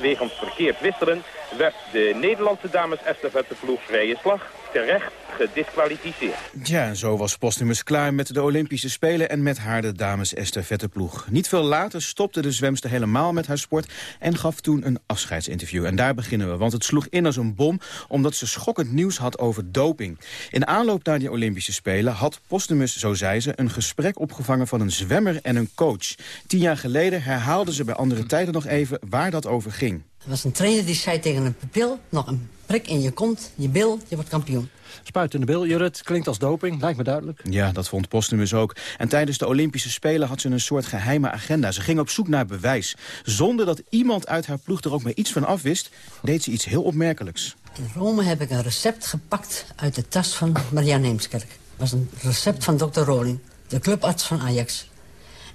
Speaker 25: Wegens verkeerd wisselen werd de Nederlandse dames estafetteploeg vrije slag terecht gedisqualificeerd.
Speaker 24: Ja, en zo was Postumus klaar met de Olympische Spelen en met haar de dames estafetteploeg. Niet veel later stopte de zwemster helemaal met haar sport en gaf toen een afscheidsinterview. En daar beginnen we, want het sloeg in als een bom omdat ze schokkend nieuws had over doping. In aanloop naar die Olympische Spelen had Postumus, zo zei ze, een gesprek opgevangen van een zwemmer en een coach. Tien jaar geleden herhaalde ze bij andere tijden nog even waar dat over ging.
Speaker 26: Er was een trainer die zei tegen een pupil... nog een prik in je kont, je bil, je wordt kampioen.
Speaker 12: Spuit in de bil, Jurrit, klinkt als doping, lijkt me duidelijk.
Speaker 24: Ja, dat vond Postumus ook. En tijdens de Olympische Spelen had ze een soort geheime agenda. Ze ging op zoek naar bewijs. Zonder dat iemand uit haar ploeg er ook maar iets van afwist... deed ze iets heel opmerkelijks.
Speaker 26: In Rome heb ik een recept gepakt uit de tas van Marianne Heemskerk. Dat was een recept van dokter Roling, de clubarts van Ajax.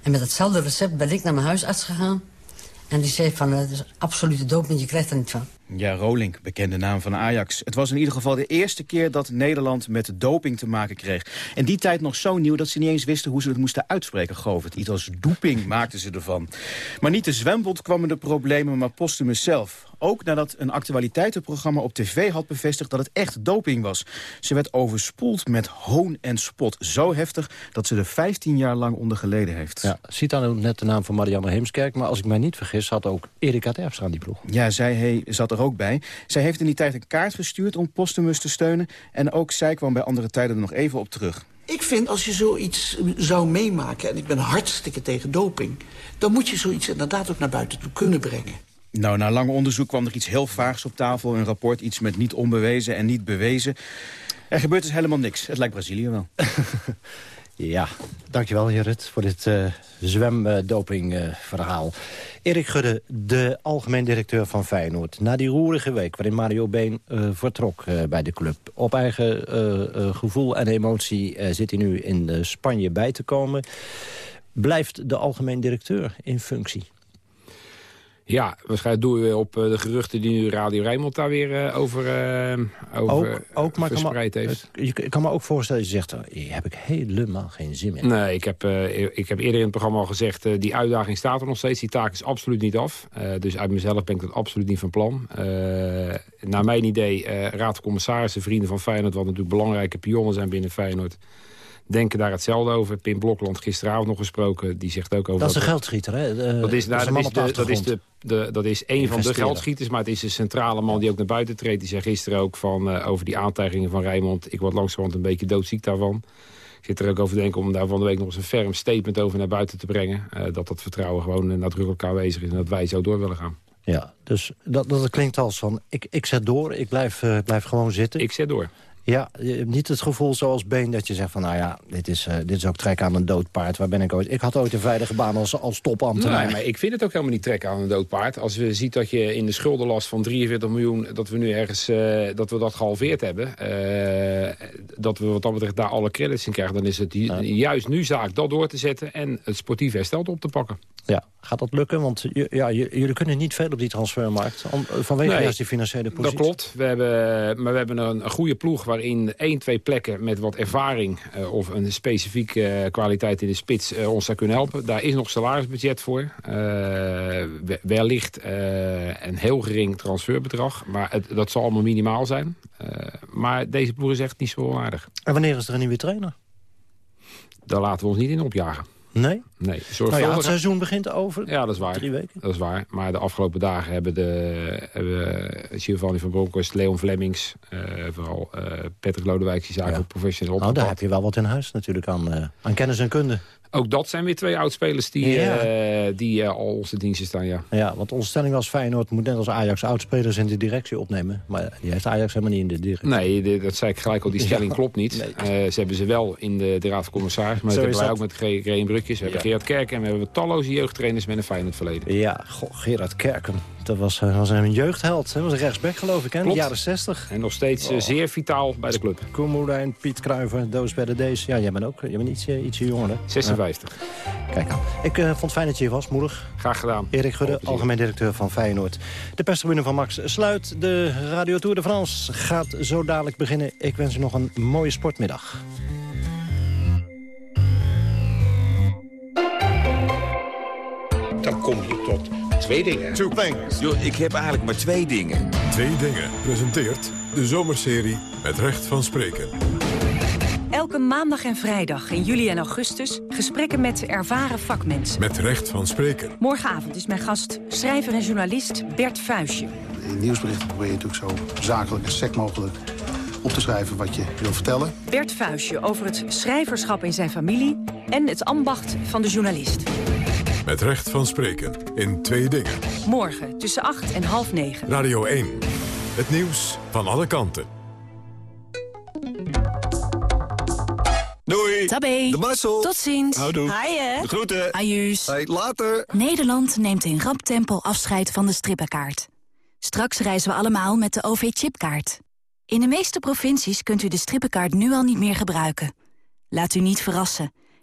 Speaker 26: En met hetzelfde recept ben ik naar mijn huisarts gegaan... en die zei van, het is absolute doping, je krijgt er niet van.
Speaker 24: Ja, Rolink, bekende naam van Ajax. Het was in ieder geval de eerste keer dat Nederland met doping te maken kreeg. En die tijd nog zo nieuw dat ze niet eens wisten hoe ze het moesten uitspreken, geloof het. Iets als doping maakten ze ervan. Maar niet de zwembod kwamen de problemen, maar Postumus zelf. Ook nadat een actualiteitenprogramma op tv had bevestigd dat het echt doping was. Ze werd overspoeld met hoon en spot. Zo heftig dat ze er 15 jaar lang onder geleden heeft.
Speaker 12: Ja, ziet dan net de naam van Marianne Heemskerk. Maar als ik mij niet vergis, had ook Erika Terpstra aan die ploeg.
Speaker 24: Ja, zij he, zat er ook bij. Zij heeft in die tijd een kaart gestuurd om Postumus te steunen. En ook zij kwam bij andere tijden er nog even op terug.
Speaker 27: Ik vind als je zoiets zou meemaken, en ik ben hartstikke tegen doping... dan moet je zoiets inderdaad ook naar buiten toe kunnen brengen.
Speaker 24: Nou, na lang onderzoek kwam er iets heel vaags op tafel. Een rapport, iets met niet onbewezen en niet bewezen. Er gebeurt dus helemaal niks. Het lijkt Brazilië wel.
Speaker 12: ja, dankjewel Gerrit voor dit uh, zwemdopingverhaal. Erik Gudde, de algemeen directeur van Feyenoord. Na die roerige week waarin Mario Been uh, vertrok bij de club. Op eigen gevoel en emotie zit hij nu in Spanje bij te komen. Blijft de algemeen directeur in functie?
Speaker 13: Ja, waarschijnlijk doe je op de geruchten die nu Radio Rijnmond daar weer over, uh, over
Speaker 12: ook, ook, maar
Speaker 13: verspreid
Speaker 12: kan
Speaker 13: heeft.
Speaker 12: Je kan me ook voorstellen dat je zegt, hier heb ik helemaal geen zin in.
Speaker 13: Nee, ik heb, uh, ik heb eerder in het programma al gezegd, uh, die uitdaging staat er nog steeds. Die taak is absoluut niet af. dus uit mezelf ben ik dat absoluut niet van plan. naar mijn idee, raad van commissarissen, vrienden van Feyenoord... wat natuurlijk belangrijke pionnen zijn binnen Feyenoord denken daar hetzelfde over. Pim Blokland gisteravond nog gesproken. Die zegt ook over...
Speaker 12: Dat is een geldschieter, hè?
Speaker 13: Dat is, nou, dat, is de, dat is de, de, dat is een van de geldschieters, maar het is een centrale man die ook naar buiten treedt. Die zei gisteren ook van, uh, over die aantijgingen van Rijmond. Ik word langzamerhand een beetje doodziek daarvan. Ik zit er ook over te denken om daar van de week nog eens een ferm statement over naar buiten te brengen. Uh, dat dat vertrouwen gewoon nadrukkelijk aanwezig is en dat wij zo door willen gaan.
Speaker 12: Ja, dus dat, dat klinkt als van, ik, ik zet door, ik blijf, uh, blijf gewoon zitten.
Speaker 13: Ik zet door.
Speaker 12: Ja, je hebt niet het gevoel zoals Been dat je zegt van... nou ja, dit is, uh, dit is ook trek aan een dood paard. Waar ben ik ooit? Ik had ooit een veilige baan als, als topambtenaar.
Speaker 13: Nee, maar ik vind het ook helemaal niet trek aan een dood paard. Als we zien dat je in de schuldenlast van 43 miljoen... dat we nu ergens uh, dat we dat gehalveerd hebben... Uh, dat we wat dat betreft daar alle credits in krijgen... dan is het ja. juist nu zaak dat door te zetten... en het sportief herstel op te pakken.
Speaker 12: Ja, gaat dat lukken? Want ja, jullie kunnen niet veel op die transfermarkt. Om, vanwege nee, juist die financiële positie.
Speaker 13: Dat klopt. We hebben, maar we hebben een, een goede ploeg waarin één, twee plekken met wat ervaring... Uh, of een specifieke uh, kwaliteit in de spits uh, ons daar kunnen helpen. Daar is nog salarisbudget voor. wellicht een heel gering transferbedrag. Maar het, dat zal allemaal minimaal zijn. maar deze ploeg is echt niet zo aardig.
Speaker 12: En wanneer is er een nieuwe trainer?
Speaker 13: Daar laten we ons niet in opjagen.
Speaker 12: Nee?
Speaker 13: Nee.
Speaker 12: Nou ja, het seizoen begint over
Speaker 13: ja, dat is waar.
Speaker 12: drie weken.
Speaker 13: Dat is waar. Maar de afgelopen dagen hebben, de, hebben Giovanni van Bronckhorst, Leon Flemings... Uh, vooral uh, Patrick Lodewijk, die zaken ja. professioneel
Speaker 12: Nou, daar heb je wel wat in huis natuurlijk aan, uh, aan kennis en kunde.
Speaker 13: Ook dat zijn weer twee oudspelers die, ja. uh, die uh, al onze diensten staan, ja.
Speaker 12: Ja, want onze stelling was Feyenoord moet net als Ajax oudspelers in de directie opnemen. Maar die heeft Ajax helemaal niet in de directie.
Speaker 13: Nee, de, dat zei ik gelijk al, die stelling ja. klopt niet. Nee. Uh, ze hebben ze wel in de, de Raad van Commissaris. Maar Zo dat hebben wij ook met Gerard Brukjes. We hebben Gerard Kerken en we hebben talloze jeugdtrainers met een Feyenoord verleden.
Speaker 12: Ja, goh, Gerard Kerken. Dat was, was een jeugdheld. Dat was een rechtsback geloof ik, hè? in de jaren 60.
Speaker 13: En nog steeds oh. zeer vitaal bij de club.
Speaker 12: Koemoelijn, Piet Kruiver, Doos bij de Dees. Ja, jij bent ook jij bent ietsje, ietsje jonger, hè?
Speaker 13: 56.
Speaker 12: Kijk aan. Ik uh, vond het fijn dat je hier was, moedig.
Speaker 13: Graag gedaan.
Speaker 12: Erik Gudde, algemeen directeur van Feyenoord. De perstribune van Max sluit. De Radio Tour de France gaat zo dadelijk beginnen. Ik wens u nog een mooie sportmiddag.
Speaker 28: Dan kom je tot twee dingen.
Speaker 1: Two things.
Speaker 28: Yo, ik heb eigenlijk maar twee dingen.
Speaker 1: Twee dingen presenteert de zomerserie met recht van spreken.
Speaker 29: Elke maandag en vrijdag in juli en augustus gesprekken met ervaren vakmensen.
Speaker 1: Met recht van spreken.
Speaker 29: Morgenavond is mijn gast schrijver en journalist Bert Fuisje.
Speaker 30: In nieuwsberichten probeer je natuurlijk zo zakelijk en sec mogelijk op te schrijven wat je wil vertellen.
Speaker 29: Bert Fuisje over het schrijverschap in zijn familie en het ambacht van de journalist.
Speaker 1: Met recht van spreken in twee dingen.
Speaker 29: Morgen tussen 8 en half 9.
Speaker 1: Radio 1. Het nieuws van alle kanten.
Speaker 31: Doei.
Speaker 32: Tabé.
Speaker 31: De Marcel.
Speaker 32: Tot ziens.
Speaker 31: Houdoe.
Speaker 32: Haaien.
Speaker 31: De groeten.
Speaker 32: Ajuus.
Speaker 31: Hey, later.
Speaker 32: Nederland neemt in rap tempo afscheid van de strippenkaart. Straks reizen we allemaal met de OV-chipkaart. In de meeste provincies kunt u de strippenkaart nu al niet meer gebruiken. Laat u niet verrassen.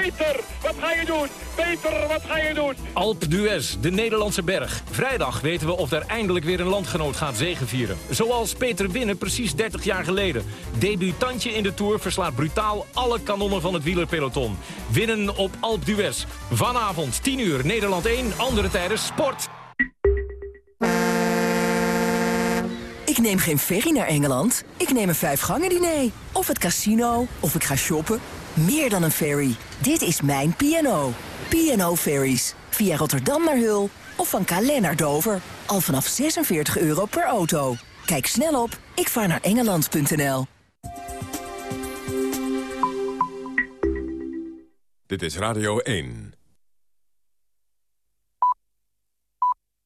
Speaker 33: Peter, wat ga je doen? Peter, wat ga je doen?
Speaker 8: Alpe d'Huez, de Nederlandse berg. Vrijdag weten we of er eindelijk weer een landgenoot gaat zegenvieren. Zoals Peter Winnen precies 30 jaar geleden. Debutantje in de Tour verslaat brutaal alle kanonnen van het wielerpeloton. Winnen op Alpe d'Huez. Vanavond 10 uur Nederland 1, andere tijden sport.
Speaker 26: Ik neem geen ferry naar Engeland. Ik neem een vijfgangen diner. Of het casino. Of ik ga shoppen. Meer dan een ferry. Dit is mijn P&O. P&O Ferries. Via Rotterdam naar Hul. Of van Calais naar Dover. Al vanaf 46 euro per auto. Kijk snel op ikvaarnaarengeland.nl
Speaker 1: Dit is Radio 1.